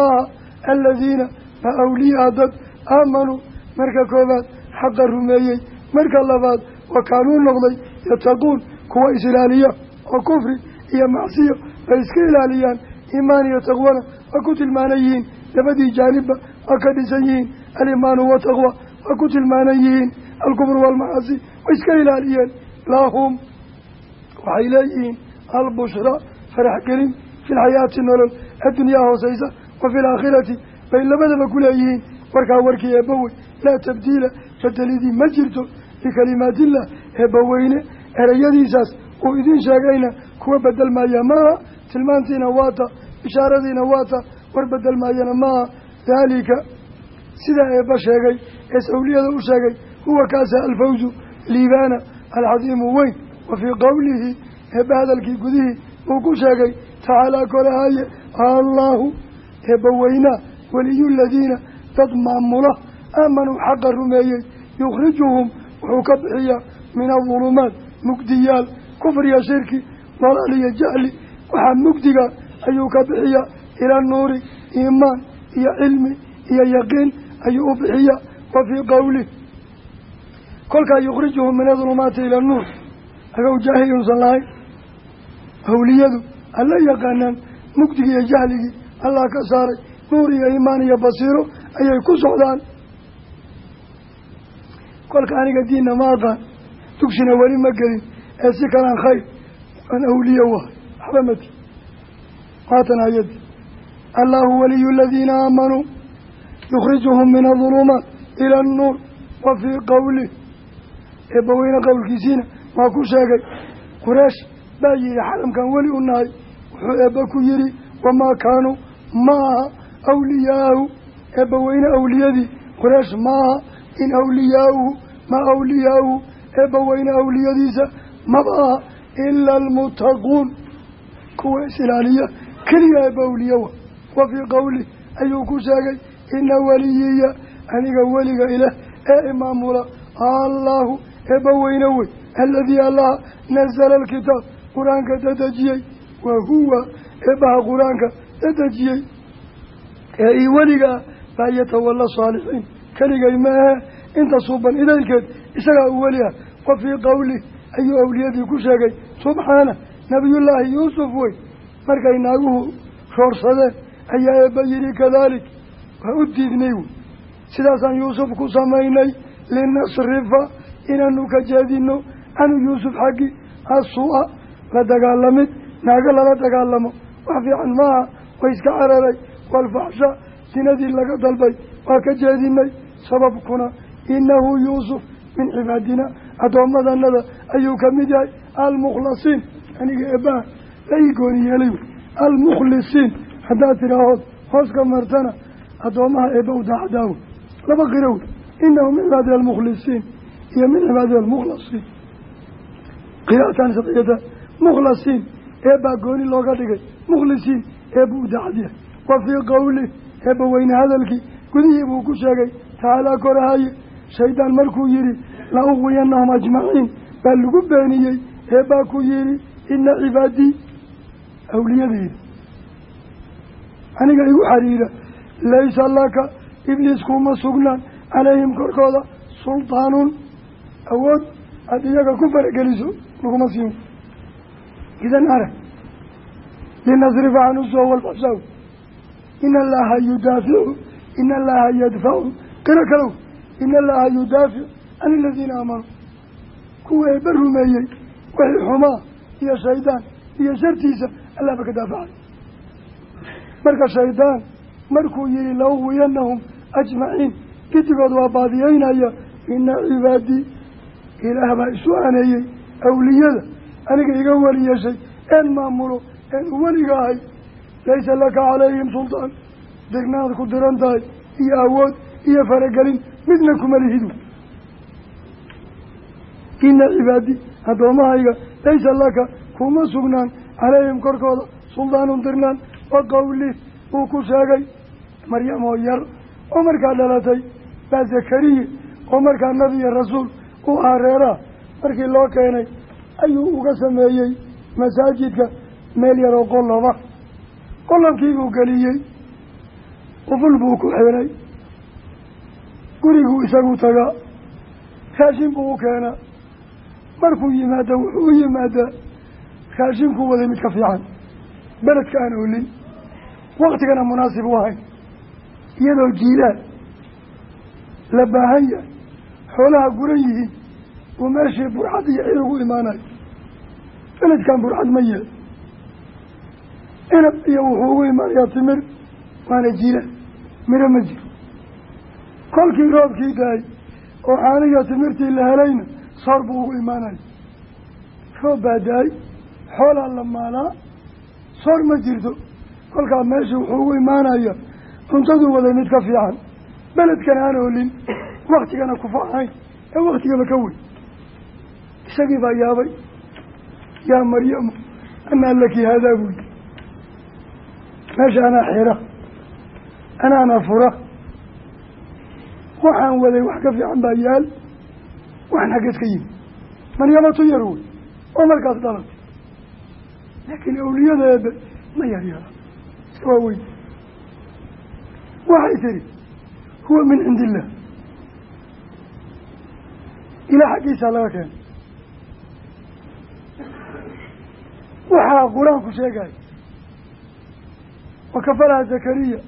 aladiina ma awliyaa dad aamanuu marka koobaad xaqa rumeeyey marka labaad wa kaanuu noqday yattaquun kuwa is-ilaaliya oo kufri iyo macsiyo bay iska ilaaliyaan iimaan iyo taqwana waa ku tilmaanan yihiin labadii jaanibba waa ka dhisan yihiin alimaanu wataqwa waa ku tilmaanan yihiin alkufru waalmacaasi way iska ilaaliyeen lahum waxay leeyihiin albushra farax gelin fi lxayaati nolol addunyaa hooseysa wa fi laakhirati bay labadaba ku leeyihiin. Warkaa warkii eebbawey laa tabdiila bedelidii ma jirto likalimaatiillah eebbaweyne ereyadiisaas uu idiin sheegayna kuwa bedelmaya maaha tilmaantiina waata bishaaradiina waata war bedelmaayana maaha. Daalika sidaa eebba sheegay ees awliyada u sheegay huwa kaasa alfawzu liibaana alcadiimu weyn wa fii qowlihi eebba hadalkii gudihii uu ku sheegay tacaalaa korahaye allaahu eebba weynaa weliyu ladiina dad maamula aamanuu xaqa rumeeyey yukhrijuhum wuxuu ka bixiyaa min adulumaat mugdiyaal kufriya shirki dalaal iyo jahli waxaa mugdiga ayuu ka bixiyaa ila nuuri iimaan iyo cilmi iyo yaqiin ayuu u bixiyaa wa fii qowlih kolkaa yukhrijuhum min adulumaati ila nuur. Agow jaahil uusan lahayn. Awliyadu alla yaqaanaan mugdigii jahligii allah ka saaray nuur iyo iimaan iyo basiiro ayay ku socdaan. Kolka aniga diinna ma aqaan dugsina weli ma gelin ee si kalaan khayr aan awliye wahay waxba mati waatan ayadi allahu waliyu aladiina aamanuu yukhrijuhum min adulumaat ila annuur wa fii qowlih eebbaweyne qowlkiisiina waa ku sheegay quraysh baa yihi xaramkan weli u nahay. Wuxuu eebba ku yidhi wamaa kaanuu ma aha awliyaahu eebbaweyne awliyadii quraysh maaha in awliyaauhu ma awliyaauhu eebbaweyne awliyadiisa maba aha ila almuttaquun kuwa is-ilaaliya keliya eebba awliyawa wa fii qowlih ayuu ku sheegay ina waliyiya aniga weliga ilaah ee imaamula allaahu eebba weyne wey aladii allaha nazala alkitaab qur'aanka dadejiyey wa huwa eebbaha qur'aanka dadejiyey ee ii weliga ah baa yatawalla saalixiin. Keligay ma ahe inta suuban idaylkeed isagaa u weli ah. Wa fii qowlih ayuu awliyadii ku sheegay subxaana nabiyullaahi yuusuf wey markay naaguhu roorsadeen ayaa eebba yidhi kadaalik waa u diidnay wey. Sidaasaan yuusuf ku samaynay linasrifa inaanu ka jeedino canhu yuusuf xaggi asuu-a la dagaalamid naago lala dagaalamo. Wax fiican maaha way iska cararay waalfaxsha sinadii laga dalbay waa ka jeedinay sababkuna inahu yuusuf min cibaadina. Addoommadanada ayuu ka mid yahay almukhlasiin aniga eebbaha la ii gooni yeelay. Almukhlisiin haddaad tidhaahood hoos ka martana addoommaha eebba u daacadaawe laba qiro wey inahu min cibaadina almukhlisiin iyo min cibaadina almukhlasiin mukhlasiin eebbaa gooni looga dhigay mukhlisiin eebba u daacad yahay wa fii qowlih eebba weyne hadalkii gudihii buu ku sheegay tacaalaa korahaye shaydaan markuu yidhi la uqwiyanahum ajmaciin. Baa lagu beeniyey eebbaa ku yidhi ina cibaadii awliyadeyda aniga igu xariira laysa laka ibliis kuma sugnaan calayhim korkooda sultaanun awood aada iyaga ku farageliso laguma siin. Idan arag linasrifa canhu soo walfaxshaw ina allaha yudaaficu ina allaha yadfacu qiro kalow ina allaha yudaafic can aladiina aamanuu kuwa eebba rumeeyey wixii xumaa iyo shaydaan iyo shartiisa allahba ka daafacay marka shaydaan markuu yihi lauwiyanahum ajmaciin gidigood waa baadiyeynaya ina cibaadii ilaah baa isu aneeyey awliyada aniga iga weli yeeshay een maamulo een u weliga ahay laysa laka calayhim sultaan. Degnaad ku diran tahay iyo awood iyo faragelin midna kuma lihidu ina cibaadii addoommahayga laysa laka kuma sugnaan. Calayhim korkooda suldaanun dirnaan. Wa qowlih uu ku sheegay maryam oo yar oo markaa dhalatay baa zakariye oo markaa nabi iyo rasuul u aareeraa markii loo keenay ayuu uga sameeyey masaajidka meel yaroo qoloba qolobkiibuu geliyey. Quful buu ku xiray guriguu isagu tagaa raashin buu u keenaa markuu yimaada wuxuu u yimaadaa raashinkuu waday mid ka fiican. Beledka aan olin waktigana munaasib u ahayn. Iyadoo jiilaal la baahan yahay. Xoolaha guran yihiin. Uu meeshii burxad iyo cid ugu imaanayo beledkan burxad ma yeel inab iyo wuxuu ugu imaanayaa timir waana jiilaal miro ma jiro. Kolkii roobkii dahay oo caaniga timirtii la helayna soor buu ugu imaanaya roob baa dahay xoolaa la maalaa soor ma jirto. Kolkaa meeshii wuxuu ugu imaanaya cuntaduu waday mid ka fiican. Beledkana aan oolin waktigana kufa ahayn ee waktigaba ka weyn. Isagii baa yaabay yaa maryamu anaa laki haadaa meesha anaa xira anaana fura waxaan waday wax ka fiican baa yaal. Waxaan xaggeed ka yimi maryamatu yar wey oo markaas dhalatay laakiin awliyadeeda ma yaryara iska waa weyn. Waxay tihi huwa min cindi illah ilaa xaggiisaa laga keenay. Waxaa qur'aanku sheegaya wakafalaha zakariya.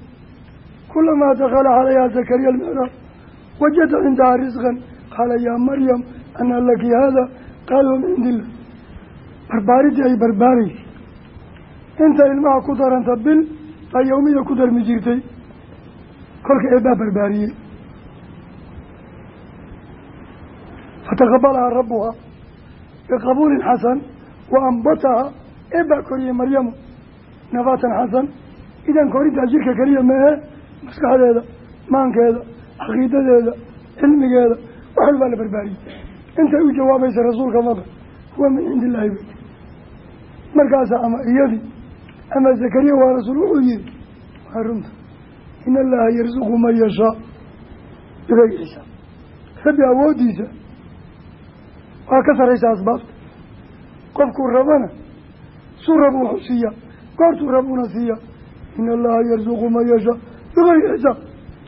Kulamaa dakala calayha zakariya almicraab wajada cindaha risqan qaala yaa maryam ana laki hada qaala min cindi illah barbaaridii ay barbaaraysa inta ilmaha ku daranta bil baa yawmida ku darmi jirtay kolka eebbaa barbaariyey fataqabalaha rabuha biqabuulin xasan wa ambataha eebbaa koriyey maryamu nabaatan xasan idan korintaa jirka keliya mehe maskaxdeeda maankeeda caqiidadeeda cilmigeeda wax walbaa la barbaariyey intay u jawaabaysa rasuulka mada huwa min cindi illaahi bay markaasa ama iyadii ama zakariya waa rasuul wuxuu yihi waa runta in allaha yarsuqu man yashaa. Bigayri xisaab rabbi awooddiisa waa ka saraysa asbaabta. Qofkuu rabana suu rab wuxuu siiya goortuu rabuuna siiya in allaha yarsuqu man yashaa bigayri xisaab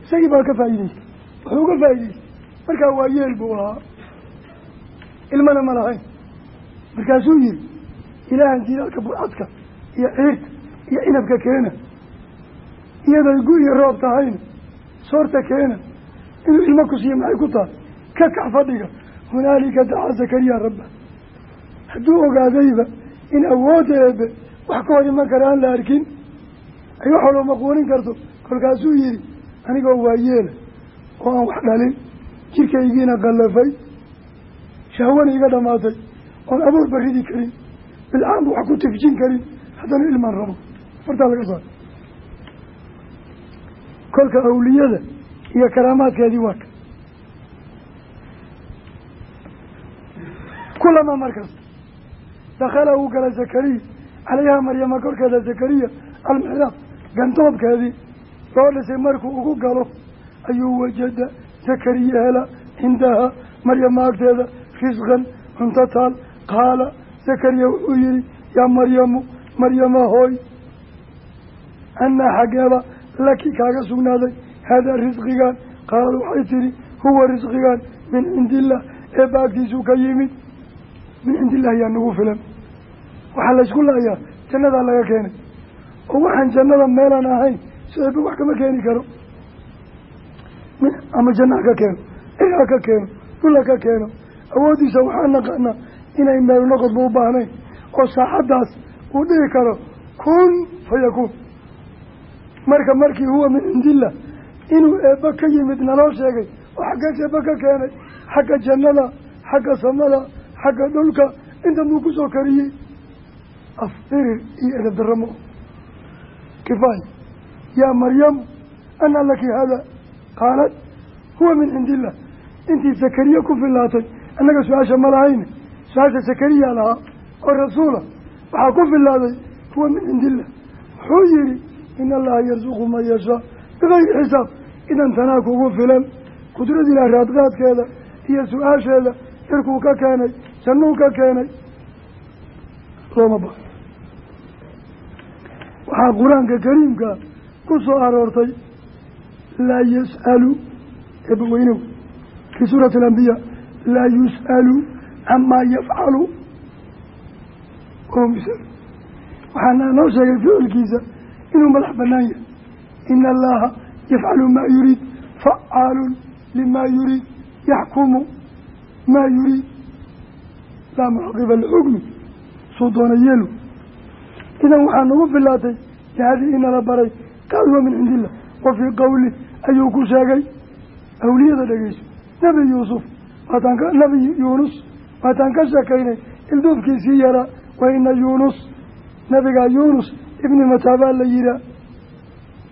isagii baa ka faa'iideystay wuxuu uga faa'iideystay markaa waa yeel buu ahaa ilmana ma lahayn markaasuu yihi ilaahan jilaalka burcadka iyo ciirta iyo inabka keena iyaday gu iyo roob tahayna soorta keena inuu ilmo ku siiya maxay ku tahay ka kax fadhiga hunaalika dacaa zakariya rabba hadduu ogaadayba in eebe wax ka hor iman kara aan la arkin ay wax walba maquunin karto. Kolkaasuu yihi anigoo waa yeela oo aan wax dhalin jirkaygiina qallafay shahwana iga dhamaatay oon abuur baridi karin bilcaanba wax ku tifjin karin haddana ilmaan rabo. Fartaa laga saaro kolka awliyada iyo karaamaadkeedii waa ka. Kulama markasta dakhala uu gala zakariya calayhaa maryama korkeeda zakariya almixraab gantoobkeedii loo dhisay markuu ugu galo ayuu wajada zakariya hela cindaha maryama agteeda risqan cunto taal qaala zakariya wuxuu yihi yaa maryamu maryama hooy anaa xaggeeda laki kaaga sugnaaday haadaa risqigaan. Qaalad waxay tihi huwa risqigaan min cindi illah eebba agtiisuu ka yimid min cindi illahi yaa nagu filan. Waxaa laysku laayaa jannadaa laga keenay oo waxaan jannada meelaan ahayn si eebba wax kama keeni karo. Ama janna ka keeno eri ha ka keeno dhul ha ka keeno. Awooddiisa waxaa naqaanaa inay meel noqodba u baahnayn oo saacaddaas uu dhihi karo kun fa yakuun marka markii huwa min cindillah inuu eebba ka yimid naloo sheegay oo xaggees eebba ka keenay xagga jannada xagga samada xagga dhulka intan buu ku soo kariyey? Afdirir iyo edab daramo kifaaya yaa maryamu anaa laki hada qaalat huwa min cindi illah intii zakariya ku filaatay annaga su'aasha ma lahayne su'aasha zakariya lahaa oo rasuula waxaa ku filaaday huwa min cindi illah wuxuu yihi in allaha yarsuqu man yashaa bigayri xisaab idan tanaa kugu filan qudrad ilaah raadqaadkeeda iyo su'aasheeda cirkuu ka keenay jannuu ka keenay waxaa qur'aanka kariimka ku soo aroortay laa yas'alu eebaweynow fii suurati alambiyaa laa yus'alu camaa yafcalu waxaana noo sheegay ficilkiisa inuu madax banaan yahay. Ina allaha yafcalu maa yuriid facaalun limaa yuriid yaxkumu maa yuriid laa mucaqiba lixukmi suu doona idan waxaa nagu filaatay jahadii inala baray qaal huwa min cindi illah wa fii qowli ayuu ku sheegay. Awliyada dhegeyso nebi yuusuf waataan nebi yuunus waataan ka sheekaynay ilduufkiisii yaraa wa ina yuunus nabigaa yuunus ibni mataabaa la yihaa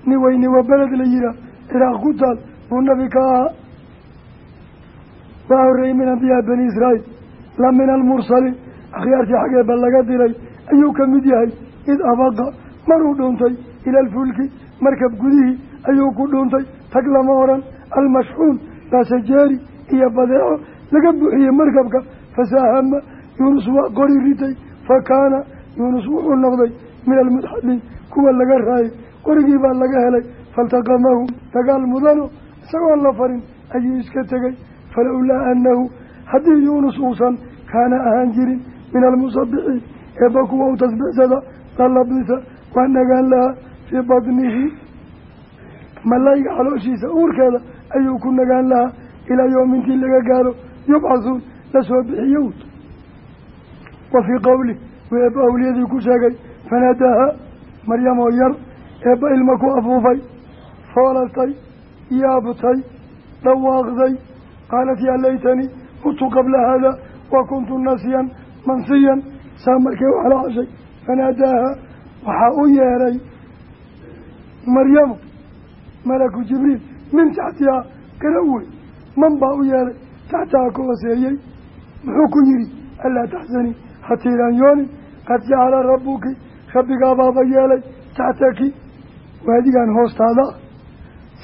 ni weyni waa beled la yihaa ciraaq ku taal buu nabi ka ahaa. Waa horreeyey min ambiyaa bani israa'iil la min almursaliin akhyaartii xaggeeba laga diray ayuu ka yahay id abaqa maruu dhuuntay ila alfulki markab gudihii ayuu ku dhuuntay tag lama odhan almashxuun baasajeeri iyo badeeco laga buuxiyey markabka. Fasaahama yuunus waa qori ritay. Fa kaana yuunus wuxuu noqday min almudxadiin kuwa laga raayay. Qorigii baa laga helay. Faltaqamahu dagaal mudano isagoon la farin ayuu iska tegey falowlaa annahu haddii yuunus uusan kaana ahaan jirin min almusabixiin eebba kuwa u tasbiixsada lalabisa waa nagaan lahaa fii badnihi malayga calooshiisa uurkeeda ayuu ku nagaan lahaa ilaa yoomintii laga gaaro. Yubcasuun la soo bixiyo. Wa fii qowli wuu eebba awliyadii ku sheegay fanaadaaha maryamoo yar eebba ilma ku afuufay foolatay yaabtay dhawaaqday qaalat yaa laytanii mutu qabla haada wa kuntu nasyan mansiyan. Saa u xalaashay fanaadaaha waxaa u yeeray maryamo malaku jibriil min taxtihaa gara wey man baa u yeeray taxtaha ka hooseeyey muxuu ku yidhi allaa taxsanii ha tiiraanyoonin qad jacala rabbuki rabbigaabaaba yeelay taxtaki. Waadigan hoostaada ah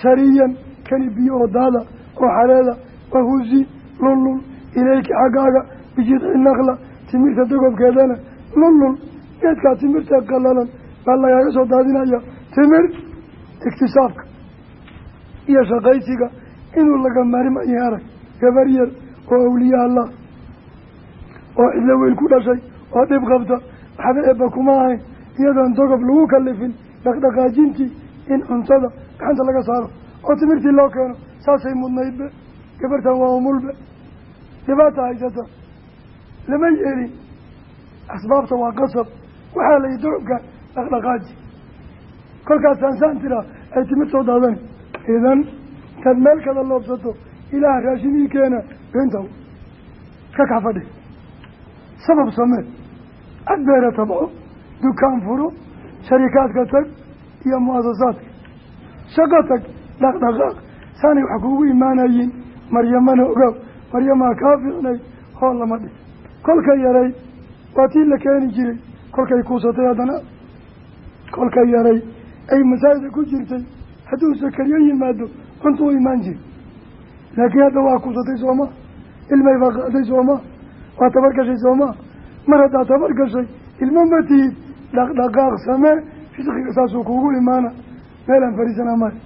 sariyan kani biyo oo daada oo xaleeda wahuzi lullul ilayki xaggaaga bijidci nakla timirta dagobkeedana lullul geedkaa timirta qallalan baa lagaaga soo daadinaya timir iktisaabka iyo shaqaysiga inuu laga maarimayo arag gabar yar oo awliya allah. Oo cidlo weyn ku dhashay oo dhib qabta waxba eebba kuma ahayn iyadoon dogob lagu kalifin dhaqdhaqaajintii in cuntada gacanta laga saaro oo timirtii loo keeno saasay mudnaydbe gabartan waa umulbe dhibaata haysata lama yeelin asbaabta waa qasab waxaa la yihi dogobka dhaqdhaqaaji. Kolkaas saansaan tiraa ay timir soo daadani idan intaad meel kada loobsato ilaah raashinii keena beenta ka kax fadhi. Sabab samee ad beera tabco dukaan furo sharikaadka tag iyo mu'asasaadka shaqo tag dhaqdhaqaaq. Saanay wax kuugu imaanayiin maryamana ogaaw maryamaa kaa fiicnay hool lama dhig. Kolka yaray waa tii la keeni jiray kolkay kuusatay haddana kolka yaray ay masaajida ku jirtay hadduu sakariyo yimaado cuntu u imaan jiri laakiin hadda waa kuusatay sooma ilmay baa qaaday sooma waa tabar gashay sooma. Mar haddaa tabar gashay ilmo ma tihid dhaqdhaqaaq samee risqiga saasuu kuugu imaana. Meelaan fariisanaa maya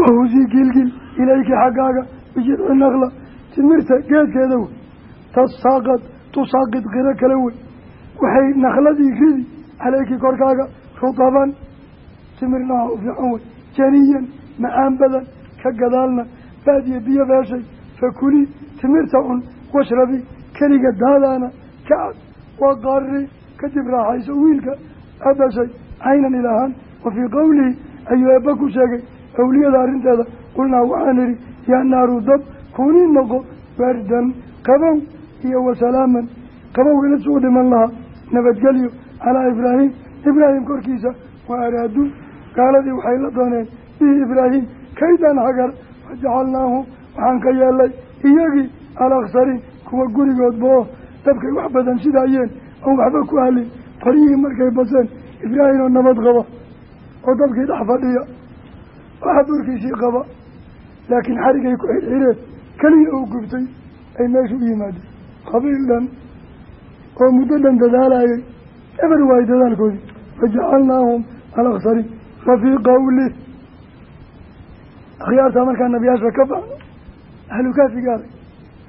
wahusii gilgil ilayki xaggaaga bijidci nakla timirta geedkeeda wey tasaaqad tusaaqid qiro kale wey waxay nakladii ridi caleyki korkaaga rutaban timir nooca u fiican wey janiyan macaan badan ka gadaalna baadiya biyo beeshay fakulii timirta cun washrabi keliga daadaana ka cad waa qaariri kadib raaxayso wiilka abashay caynan ilaahaan wa fii qowlihi ayuu eebba ku sheegay awliyada arrinteeda qulnaa waxaan idhi yaa dab kuunii noqo bardan qabow iyo wasalaaman qabow ila suu dhiman lahaa nabadgelyo calaa ibraahim ibraahim korkiisa wa araaduu gaaladii waxay la dooneen bihi ibraahim kaydan hagar fajacalnaahu waxaan ka yeelay iyagii alaksariin kuwa gurigoodba oo dabkay wax badan sidaayeen oon waxba ku halin qoryihii markay baseen ibraahim oo nabad qaba oo dabkii dhex fadhiya waxa burkiisii qaba laakiin xarigay ku xirxireen keliya uu gubtay ay meesha u yimaadeen qabiil dhan oo muddo dhan dadaalayay eber waayo dadaalkoodii fajacalnaahum alaksariin wa fii qawlih akhyaartaa markaa nabiyaasha ka baxdo ahlu kaafi gaaray.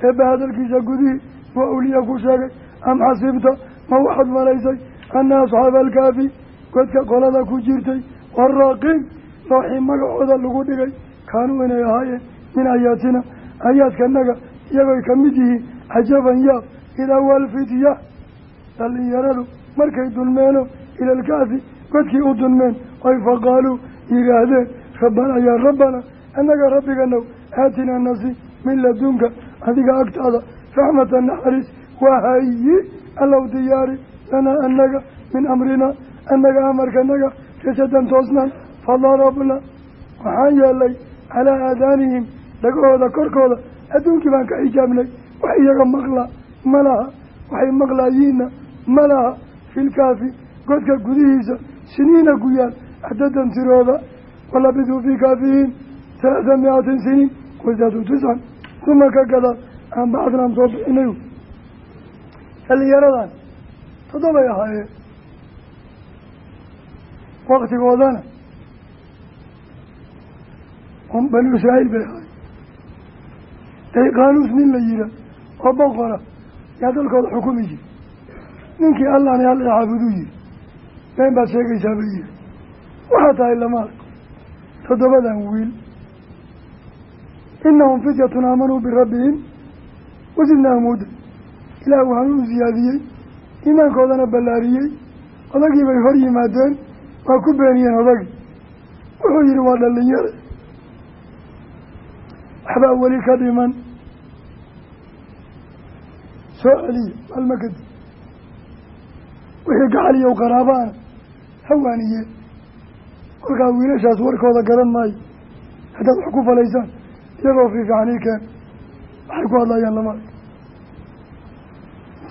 Eebba hadalkiisa gudihii waa awliya ku sheegay am xasibta ma waxaad malaysay ana asxaaba alkaafi godka qolada ku jirtay waraqiim looxii magacooda lagu dhigay. Kaanuu inay ahaayeen min aayaatina aayaadkanaga iyagoy ka mid yihiin cajaban yaab idaa walfitya dhallinyaradu markay dulmeeno ilalkaafi godkii u dulmeen. Oy faqaaluu yidhaahdeen rabbanaa yaa rabbana annaga rabbiganow aatinaa nasi min ladunka adiga agtaada raxmata naxariis wahayi allow diyaari lanaa annaga min amrinaa annaga amarkanaga rasadan toosnaan fadarabna waxaan yeelay calaa aadaanihim dhagahooda korkooda adduunkii baan ka xijaabnay wax iyaga maqla ma laha. Waxay maqlaayiinna ma laha. Filkaafi godka gudihiisa siniina guyaal cadadan tirooda. Walabiduu fii kaafihim talaata mi-atin siniin wasaaduu tiscan uma ka gadaal aan bacdnaan soo bixinay dhalinyaradan toddobay ahaayeen waktigoodana banu israa'iil bay ahaay dayqaanuus nin la yihaa oo boqora yaa dalkooda xukumi jiri ninkii allahna alla caabuduu yihi been baad sheegaysaa bay yihi waxaa tahay lama arko. Toddobadan wiil. Inahum fityatun aamanuu birabbihim. Wasidnaahum huda ilaah waxaan u siyaadiyey. Iimaankoodana ballaariyey. Odagii bay hor yimaadeen. Waa ku beeniyeen odagii. Wuxuu yihi waa dhalinyare waxbaa weli ka dhiman soo celiya maalma kadib. Wixii gacaliyow qaraabaana hawaaniyeen kolkaa wiilashaas warkooda garan maayo. Haddaad wax ku falaysaan iyagoo fiifican ii keen. Waxay ku hadlayaan lama arko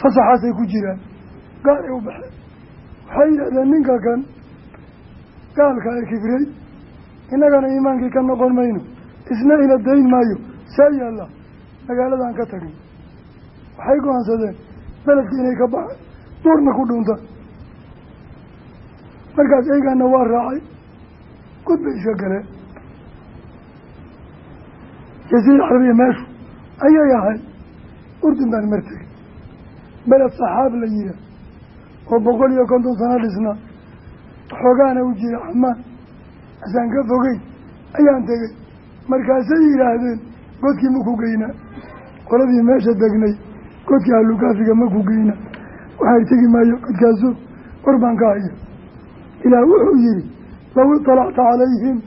fasaxaasay ku jiraan. Gaalay u baxeen. Waxay yidhahdeen ninka kan gaalka ee kibray innagana iimaankii ka noqon mayno. Isna ina dayn maayo. Saa yaalla magaaladan ka tagin waxay go'aansadeen beledkii inay ka baxaan duurna ku dhunta markaas eegaana waa raacay gud bay iska galeen. Jasiira carabiya meeshu ayay ahay urdun baan martegay beled saxaab la yihaa oo boqol iyo konton sano dhisna waxoogaana u jira camaan. Asaan ka fogey ayaan tegey. Markaasay yidhaahdeen godkii maku geynaa? Qoladii meesha degnay godkii halukaafiga maku geynaa waxay tegi maayo godkaasu war baan ka haya ilaah wuxuu yihi low iطalacta calayhim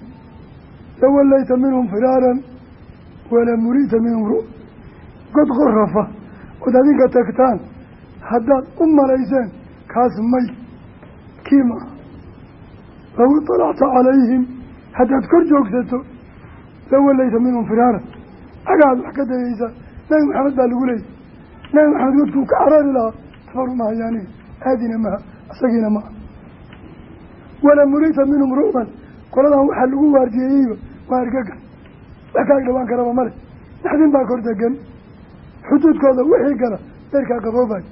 lawallayta minhum firaaran wala murita minhum ru god qorafa ood adinka tagtaan haddaad u malayseen kaas may. Kii maaha low iطalacta calayhim haddaad kor joogsato lawallayta minhum firaaran. Cagaad wax ka dayaysaa nabi maxamed baa lagu leeyay nabi maxamed godkuu ka carari lahaa tafaru mahayaanihi aadina maha isagiina maha wala murita minhum ru'ban qoladan waxaa lagu waardiyeeyeyba waa argaga wax kaag dhawaan karaba male naxdin baa kor degan xuduudkooda wixii gala deerkaa qaboobay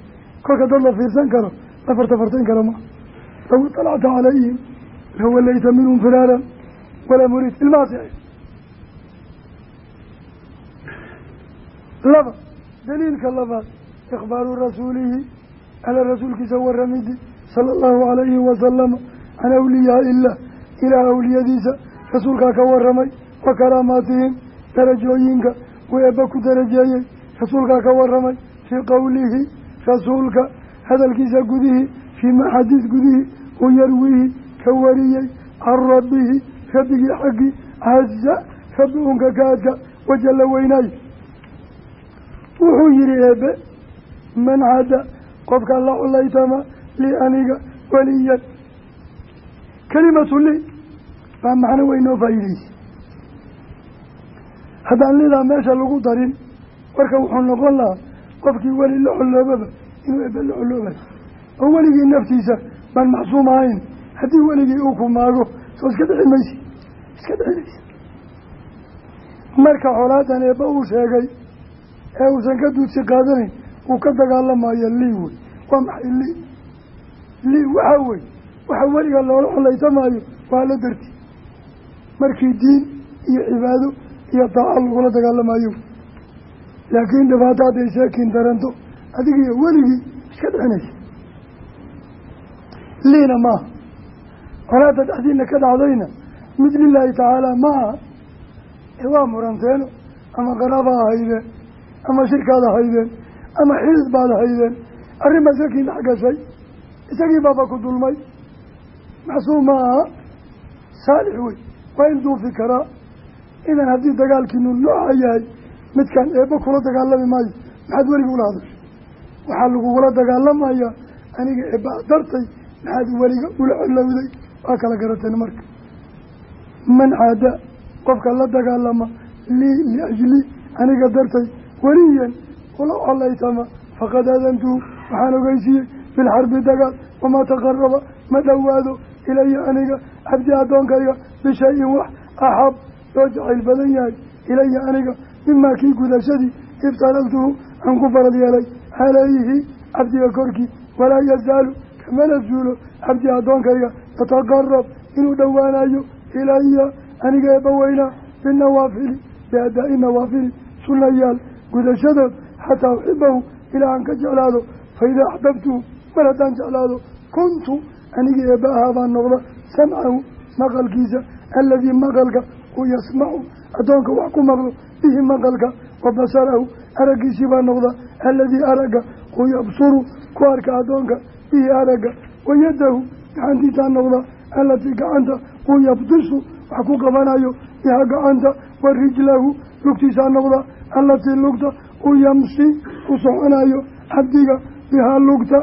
kolka dad la fiirsan karo la fartafartayn kara ma. Low iطalacta calayhim lawallayta minhum firaaran walaa murid ilmahaasi laba daliilka labaad ikhbaaru rasuulihi ala rasuulkiisa waramidi sala allahu calayhi wasalama can awliyaai illah ilaah awliyadiisa rasuulkaa ka waramay wa karaamaatihim darajooyinka uu eebba ku darajeeyey rasuulkaa ka waramay fii qowlihi rasuulka hadalkiisa gudihii fii ma xadiis gudihii uu yarwihi ka wariyey can rabbihi rabbigii xaggii caza rabbi unka kaadka wajalla weynaayo wuxuu yihi eebe man cada qofka la culaytama lii aniga weliyan kelimatu lii baa macno weyn noo faa'iideysa haddaan lidaa meesha lagu darin warka wuxuu noqon lahaa qofkii weli la xoloobaba inuu ebe la xoloobayo oo weligii naftiisa baan macsuum ahayn. Haddii weligii uu ku maago soo iska dhixi maysi iska dhixinaysa marka colaadan eebba uu sheegay ee uusan ka duudsi qaadanayn uu ka dagaalamayo lii wey. Waa maxay lii? Lii waxaa wey waxa weliga loola xolaytamaayo waa la darti. Markii diin iyo cibaado iyo daaca lagula dagaalamayo laakiin dhibaato hadday sheekiin daranto adigiiyo weligii iska dhexinaysa liina maaha colaada dhexdiina ka dhacdayna mid lilaahi tacaala ma aha. Ee waa muranteeno ama qaraaba ahaydeen ama shirkaad ahaydeen ama xidid baad ahaydeen arrin baa sheekiin dhex gashay isagii baaba ku dulmay. Macsuum ma aha saalix wey waa in duufi karaa idan haddii dagaalkiinu nooca yahay midkaan eebba kula dagaalami maayo maxaad weliga ula hadashay? Waxaa lagugula dagaalamayaa aniga eebba dartay maxaad weliga ula colowday waa kala garateen marka. Man caada qofka la dagaalama lii liajli aniga dartay weliyan ula collaytama faqad aadantuhu waxaan ogeysiiyey bilxarbi dagaal wamaa taqaraba ma dhowaado ilaya aniga cabdi addoonkayga bishayin wax axab loo jacayl badan yahay ilaya aniga mimaa kii gudashadii ibtaraltuhu aan ku farad yeelay calayhi cabdiga korkii walaa yazaalu kamana zuulo cabdi addoonkayga yataqarab inuu dhowaanayo ilaya aniga eebbaweynaa binawaafili biadaa'i nawaafili sunayaal gudashadood xataa uxibahu ilaa aan ka jeclaado fa idaa axbabtuhu mar haddaan jeclaado kuntu anigii eebba ahaa baan noqda samcahu maqalkiisa aladii maqalka uu yasmacu addoonka wax ku maqlo bihi maqalka wa basarahu araggiisii baa noqda aladii aragga uu yabsuru ku arka addoonka bihi aragga wayadahu gacantiisaa noqda alatii gacanta uu yabdisu wax ku qabanayo biha gacanta wa rijlahu lugtiisaa noqda alatii lugta uu yamsi ku soconayo cabdiga bihaa lugta.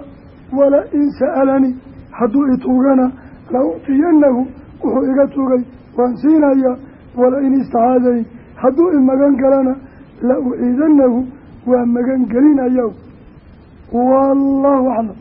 Wala in sa'alanii hadduu ituugana la uctiyanahu wuxuu iga tugay waan siinayaa wala in istacaadani hadduu imagan galana la uciidanahu waa magan gelinayaa wallaahu aclam